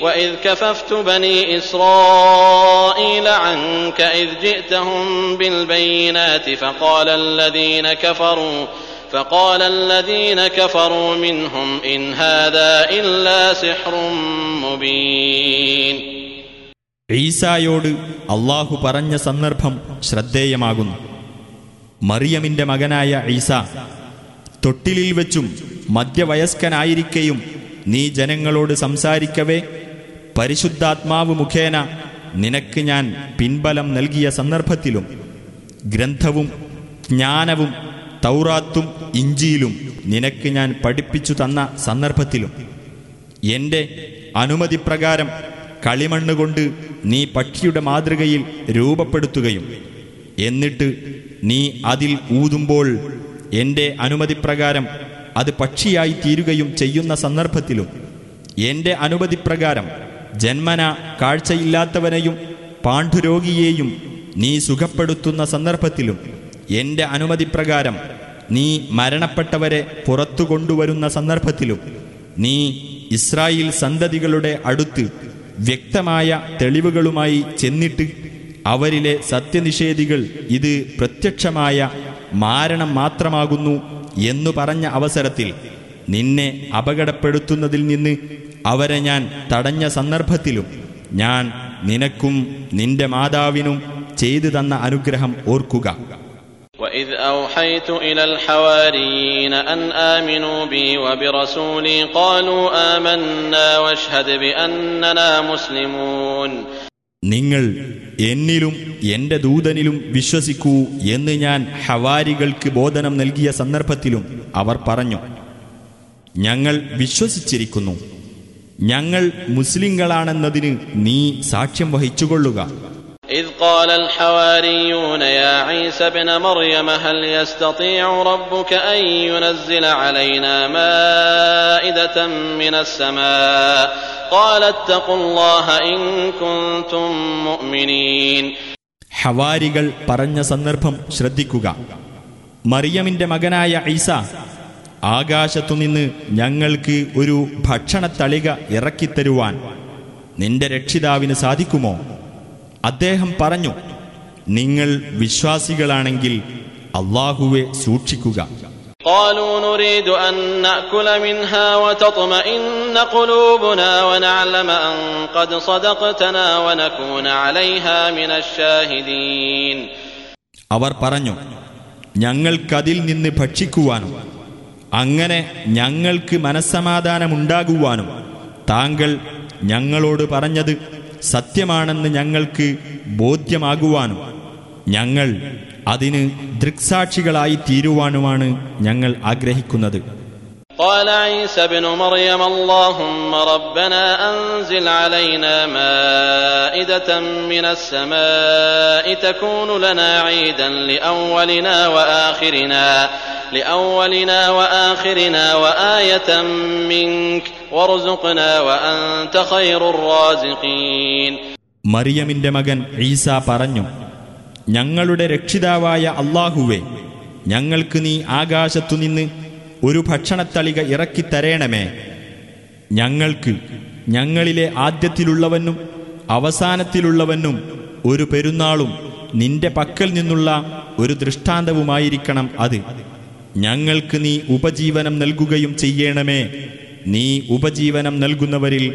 وإذ كففت بني إسرائيل عنك إذ جئتهم بالبينات فقال الذين كفروا فقال الذين كفروا منهم إن هذا إلا سحر مبين ഈസായോട് അള്ളാഹു പറഞ്ഞ സന്ദർഭം ശ്രദ്ധേയമാകുന്നു മറിയമിന്റെ മകനായ ഈസ തൊട്ടിലിൽ വെച്ചും മധ്യവയസ്കനായിരിക്കെയും നീ ജനങ്ങളോട് സംസാരിക്കവേ പരിശുദ്ധാത്മാവ് മുഖേന നിനക്ക് ഞാൻ പിൻബലം നൽകിയ സന്ദർഭത്തിലും ഗ്രന്ഥവും ജ്ഞാനവും തൗറാത്തും ഇഞ്ചിയിലും നിനക്ക് ഞാൻ പഠിപ്പിച്ചു തന്ന സന്ദർഭത്തിലും എന്റെ അനുമതിപ്രകാരം കളിമണ്ണ് കൊണ്ട് നീ പക്ഷിയുടെ മാതൃകയിൽ രൂപപ്പെടുത്തുകയും എന്നിട്ട് നീ അതിൽ ഊതുമ്പോൾ എന്റെ അനുമതിപ്രകാരം അത് പക്ഷിയായി തീരുകയും ചെയ്യുന്ന സന്ദർഭത്തിലും എന്റെ അനുമതിപ്രകാരം ജന്മന കാഴ്ചയില്ലാത്തവനെയും പാണ്ഡുരോഗിയെയും നീ സുഖപ്പെടുത്തുന്ന സന്ദർഭത്തിലും എന്റെ അനുമതിപ്രകാരം നീ മരണപ്പെട്ടവരെ പുറത്തു കൊണ്ടുവരുന്ന സന്ദർഭത്തിലും നീ ഇസ്രായേൽ സന്തതികളുടെ അടുത്ത് വ്യക്തമായ തെളിവുകളുമായി ചെന്നിട്ട് അവരിലെ സത്യനിഷേധികൾ ഇത് പ്രത്യക്ഷമായ മാരണം മാത്രമാകുന്നു എന്നു പറഞ്ഞ അവസരത്തിൽ നിന്നെ അപകടപ്പെടുത്തുന്നതിൽ നിന്ന് അവരെ ഞാൻ തടഞ്ഞ സന്ദർഭത്തിലും ഞാൻ നിനക്കും നിന്റെ മാതാവിനും ചെയ്തു തന്ന അനുഗ്രഹം ഓർക്കുക وإذ أوحيت إلى الحواريين أن آمنوا بي وبرسولي قالوا آمنا واشهد بأننا مسلمون നിങ്ങൾ എന്നിലും എന്റെ ദൂതനിലും വിശ്വസിക്കൂ എന്ന് ഞാൻ ഹവാരികൾക്ക് ബോധനം നൽകിയ സന്ദർഭത്തിലും അവർ പറഞ്ഞു ഞങ്ങൾ വിശ്വസിച്ചിരിക്കുന്നു ഞങ്ങൾ മുസ്ലിങ്ങളാണെന്നതിന് നീ സാക്ഷ്യം വഹിച്ചുകൊള്ളുക إذ قال الحواريون يا عيسى ابن مريم هل يستطيع ربك أن ينزل علينا مائدة من السماء قال اتقوا الله إن كنتم مؤمنين ഹവാരികൾ പറഞ്ഞ സന്ദർഭം ശ്രദ്ധിക്കുക മറിയമിന്റെ മകനായ ഈസ ആകാശത്തുനിന്ന് ഞങ്ങൾക്ക് ഒരു ഭക്ഷണത്തളിക ഇറക്കിത്തരുവാൻ നിന്റെ രക്ഷിതാവിന് സാധിക്കുമോ അദ്ദേഹം പറഞ്ഞു നിങ്ങൾ വിശ്വാസികളാണെങ്കിൽ അള്ളാഹുവെ സൂക്ഷിക്കുക قالوا نريد أن نأكل منها وتطمئن قلوبنا ونعلم أن قد صدقتنا ونكون عليها من الشاهدين അവർ പറഞ്ഞു ഞങ്ങൾക്കതിൽ നിന്ന് ഭക്ഷിക്കുവാനും അങ്ങനെ ഞങ്ങൾക്ക് മനസ്സമാധാനമുണ്ടാകുവാനും താങ്കൾ ഞങ്ങളോട് പറഞ്ഞത് സത്യമാണെന്ന് ഞങ്ങൾക്ക് ബോധ്യമാകുവാനും ഞങ്ങൾ അതിന് ദൃക്സാക്ഷികളായി തീരുവാനുമാണ് ഞങ്ങൾ ആഗ്രഹിക്കുന്നത്. قال عيسى ابن مريم اللهم ربنا أنزل علينا مائدة من السماء تكون لنا عيدا لأولنا وآخرنا لأولنا وآخرنا وآية منك وارزقنا وأنت خير الرازقين മറിയമിന്റെ മകൻ ഈസ പറഞ്ഞു ഞങ്ങളുടെ രക്ഷിതാവായ അള്ളാഹുവെ ഞങ്ങൾക്ക് നീ ആകാശത്തുനിന്ന് ഒരു ഭക്ഷണത്തളിക ഇറക്കിത്തരേണമേ ഞങ്ങൾക്ക് ഞങ്ങളിലെ ആദ്യത്തിലുള്ളവനും അവസാനത്തിലുള്ളവനും ഒരു പെരുന്നാളും നിന്റെ പക്കൽ നിന്നുള്ള ഒരു ദൃഷ്ടാന്തവുമായിരിക്കണം അത് ഞങ്ങൾക്ക് നീ ഉപജീവനം നൽകുകയും ചെയ്യണമേ നീ ഉപജീവനം നൽകുന്നവരിൽ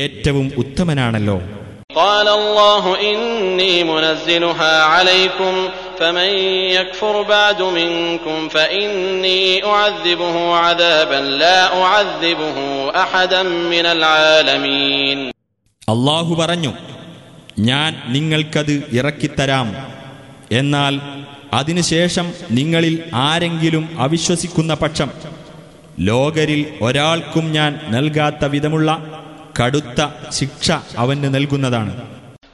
ഏറ്റവും ഉത്തമനാണല്ലോ قال الله إني منزلها عليكم فمن يكفر بعد منكم فإني أعذبه عذابا لا أعذبه أحدا من العالمين അള്ളാഹു പറഞ്ഞു ഞാൻ നിങ്ങൾക്കത് ഇറക്കിത്തരാം എന്നാൽ അതിനുശേഷം നിങ്ങളിൽ ആരെങ്കിലും അവിശ്വസിക്കുന്ന പക്ഷം ലോകരിൽ ഒരാൾക്കും ഞാൻ നൽകാത്ത വിധമുള്ള കടുത്ത ശിക്ഷ അവന് നൽകുന്നതാണ്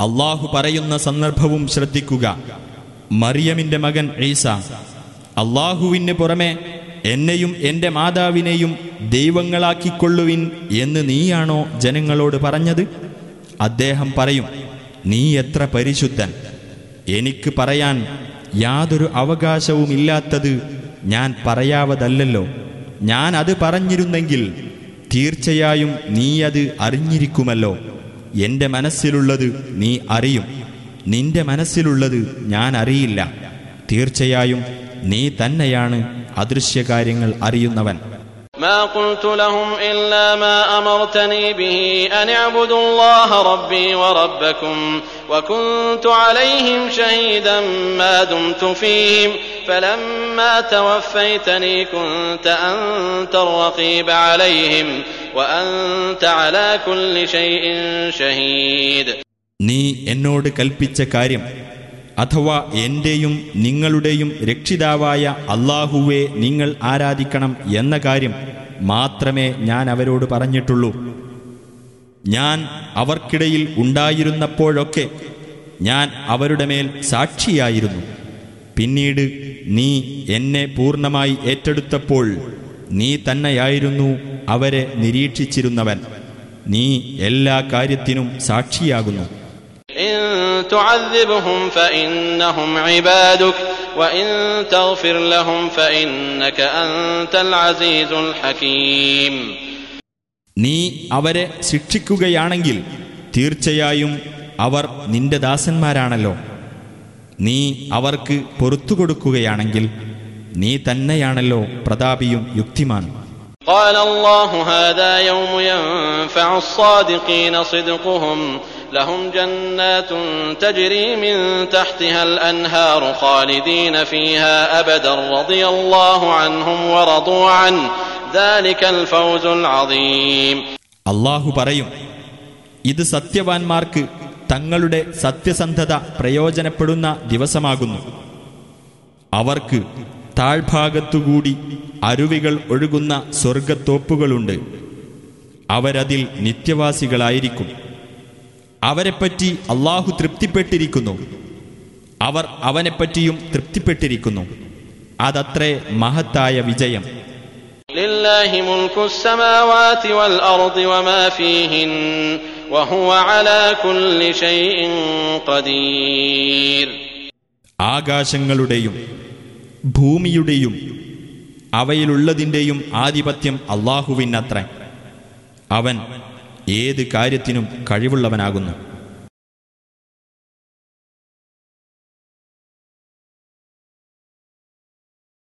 അള്ളാഹു പറയുന്ന സന്ദർഭവും ശ്രദ്ധിക്കുക. മറിയമിന്റെ മകൻ ഈസ. അള്ളാഹുവിന് പുറമെ എന്നെയും എന്റെ മാതാവിനെയും ദൈവങ്ങളാക്കിക്കൊള്ളുവിൻ എന്ന് നീയാണോ ജനങ്ങളോട് പറഞ്ഞത്? അദ്ദേഹം പറയും നീ എത്ര പരിശുദ്ധൻ. എനിക്ക് പറയാൻ യാതൊരു അവകാശവുമില്ലാത്തത് ഞാൻ പറയാവതല്ലോ ഞാൻ അത് പറഞ്ഞിരുന്നെങ്കിൽ തീർച്ചയായും നീ അത് അറിഞ്ഞിരിക്കുമല്ലോ എന്റെ മനസ്സിലുള്ളത് നീ അറിയും നിന്റെ മനസ്സിലുള്ളത് ഞാൻ അറിയില്ല തീർച്ചയായും നീ തന്നെയാണ് അദൃശ്യകാര്യങ്ങൾ അറിയുന്നവൻ ما قلت لهم إلا ما أمرتني به أن اعبدوا الله ربي وربكم وكنت عليهم شهيدا ما دمت فيهم فلما توفيتني كنت أنت الرقيب عليهم وأنت على كل شيء شهيد നീ എന്നോട് കൽപ്പിച്ച കാര്യം അഥവാ എന്റെയും നിങ്ങളുടെയും രക്ഷിതാവായ അള്ളാഹുവെ നിങ്ങൾ ആരാധിക്കണം എന്ന കാര്യം മാത്രമേ ഞാൻ അവരോട് പറഞ്ഞിട്ടുള്ളൂ ഞാൻ അവർക്കിടയിൽ ഉണ്ടായിരുന്നപ്പോഴൊക്കെ ഞാൻ അവരുടെ മേൽ സാക്ഷിയായിരുന്നു പിന്നീട് നീ എന്നെ പൂർണമായി ഏറ്റെടുത്തപ്പോൾ നീ തന്നെയായിരുന്നു അവരെ നിരീക്ഷിച്ചിരുന്നവൻ. നീ എല്ലാ കാര്യത്തിനും സാക്ഷിയാകുന്നു. നീ അവരെ ശിക്ഷിക്കുകയാണെങ്കിൽ തീർച്ചയായും അവർ നിന്റെ ദാസന്മാരാണല്ലോ. നീ അവർക്ക് പൊറത്തു കൊടുക്കുകയാണെങ്കിൽ നീ തന്നെയാണല്ലോ പ്രതാപിയും യുക്തിമാനും قال الله هذا يوم ينفع الصادقين صدقهم لهم جنات تجري من تحتها الأنهار خالدين فيها أبدا رضي الله عنهم ورضوا عنه ذلك الفوز العظيم അള്ളാഹു പറയും ഇത് സത്യവാൻമാർക്ക് തങ്ങളുടെ സത്യസന്ധത പ്രയോജനപ്പെടുന്ന ദിവസമാകുന്നു അവർക്ക് താഴ്ഭാഗത്തുകൂടി അരുവികൾ ഒഴുകുന്ന സ്വർഗത്തോപ്പുകളുണ്ട് അവരതിൽ നിത്യവാസികളായിരിക്കും അവരെപ്പറ്റി അള്ളാഹു തൃപ്തിപ്പെട്ടിരിക്കുന്നു അവർ അവനെപ്പറ്റിയും തൃപ്തിപ്പെട്ടിരിക്കുന്നു അതത്രേ മഹത്തായ വിജയം لله ملك السماوات والأرض وما فيهن ആകാശങ്ങളുടെയും ഭൂമിയുടെയും അവയിലുള്ളതിന്റെയും ആധിപത്യം അള്ളാഹുവിനത്ര. അവൻ ഏത് കാര്യത്തിനും കഴിവുള്ളവനാകുന്നു.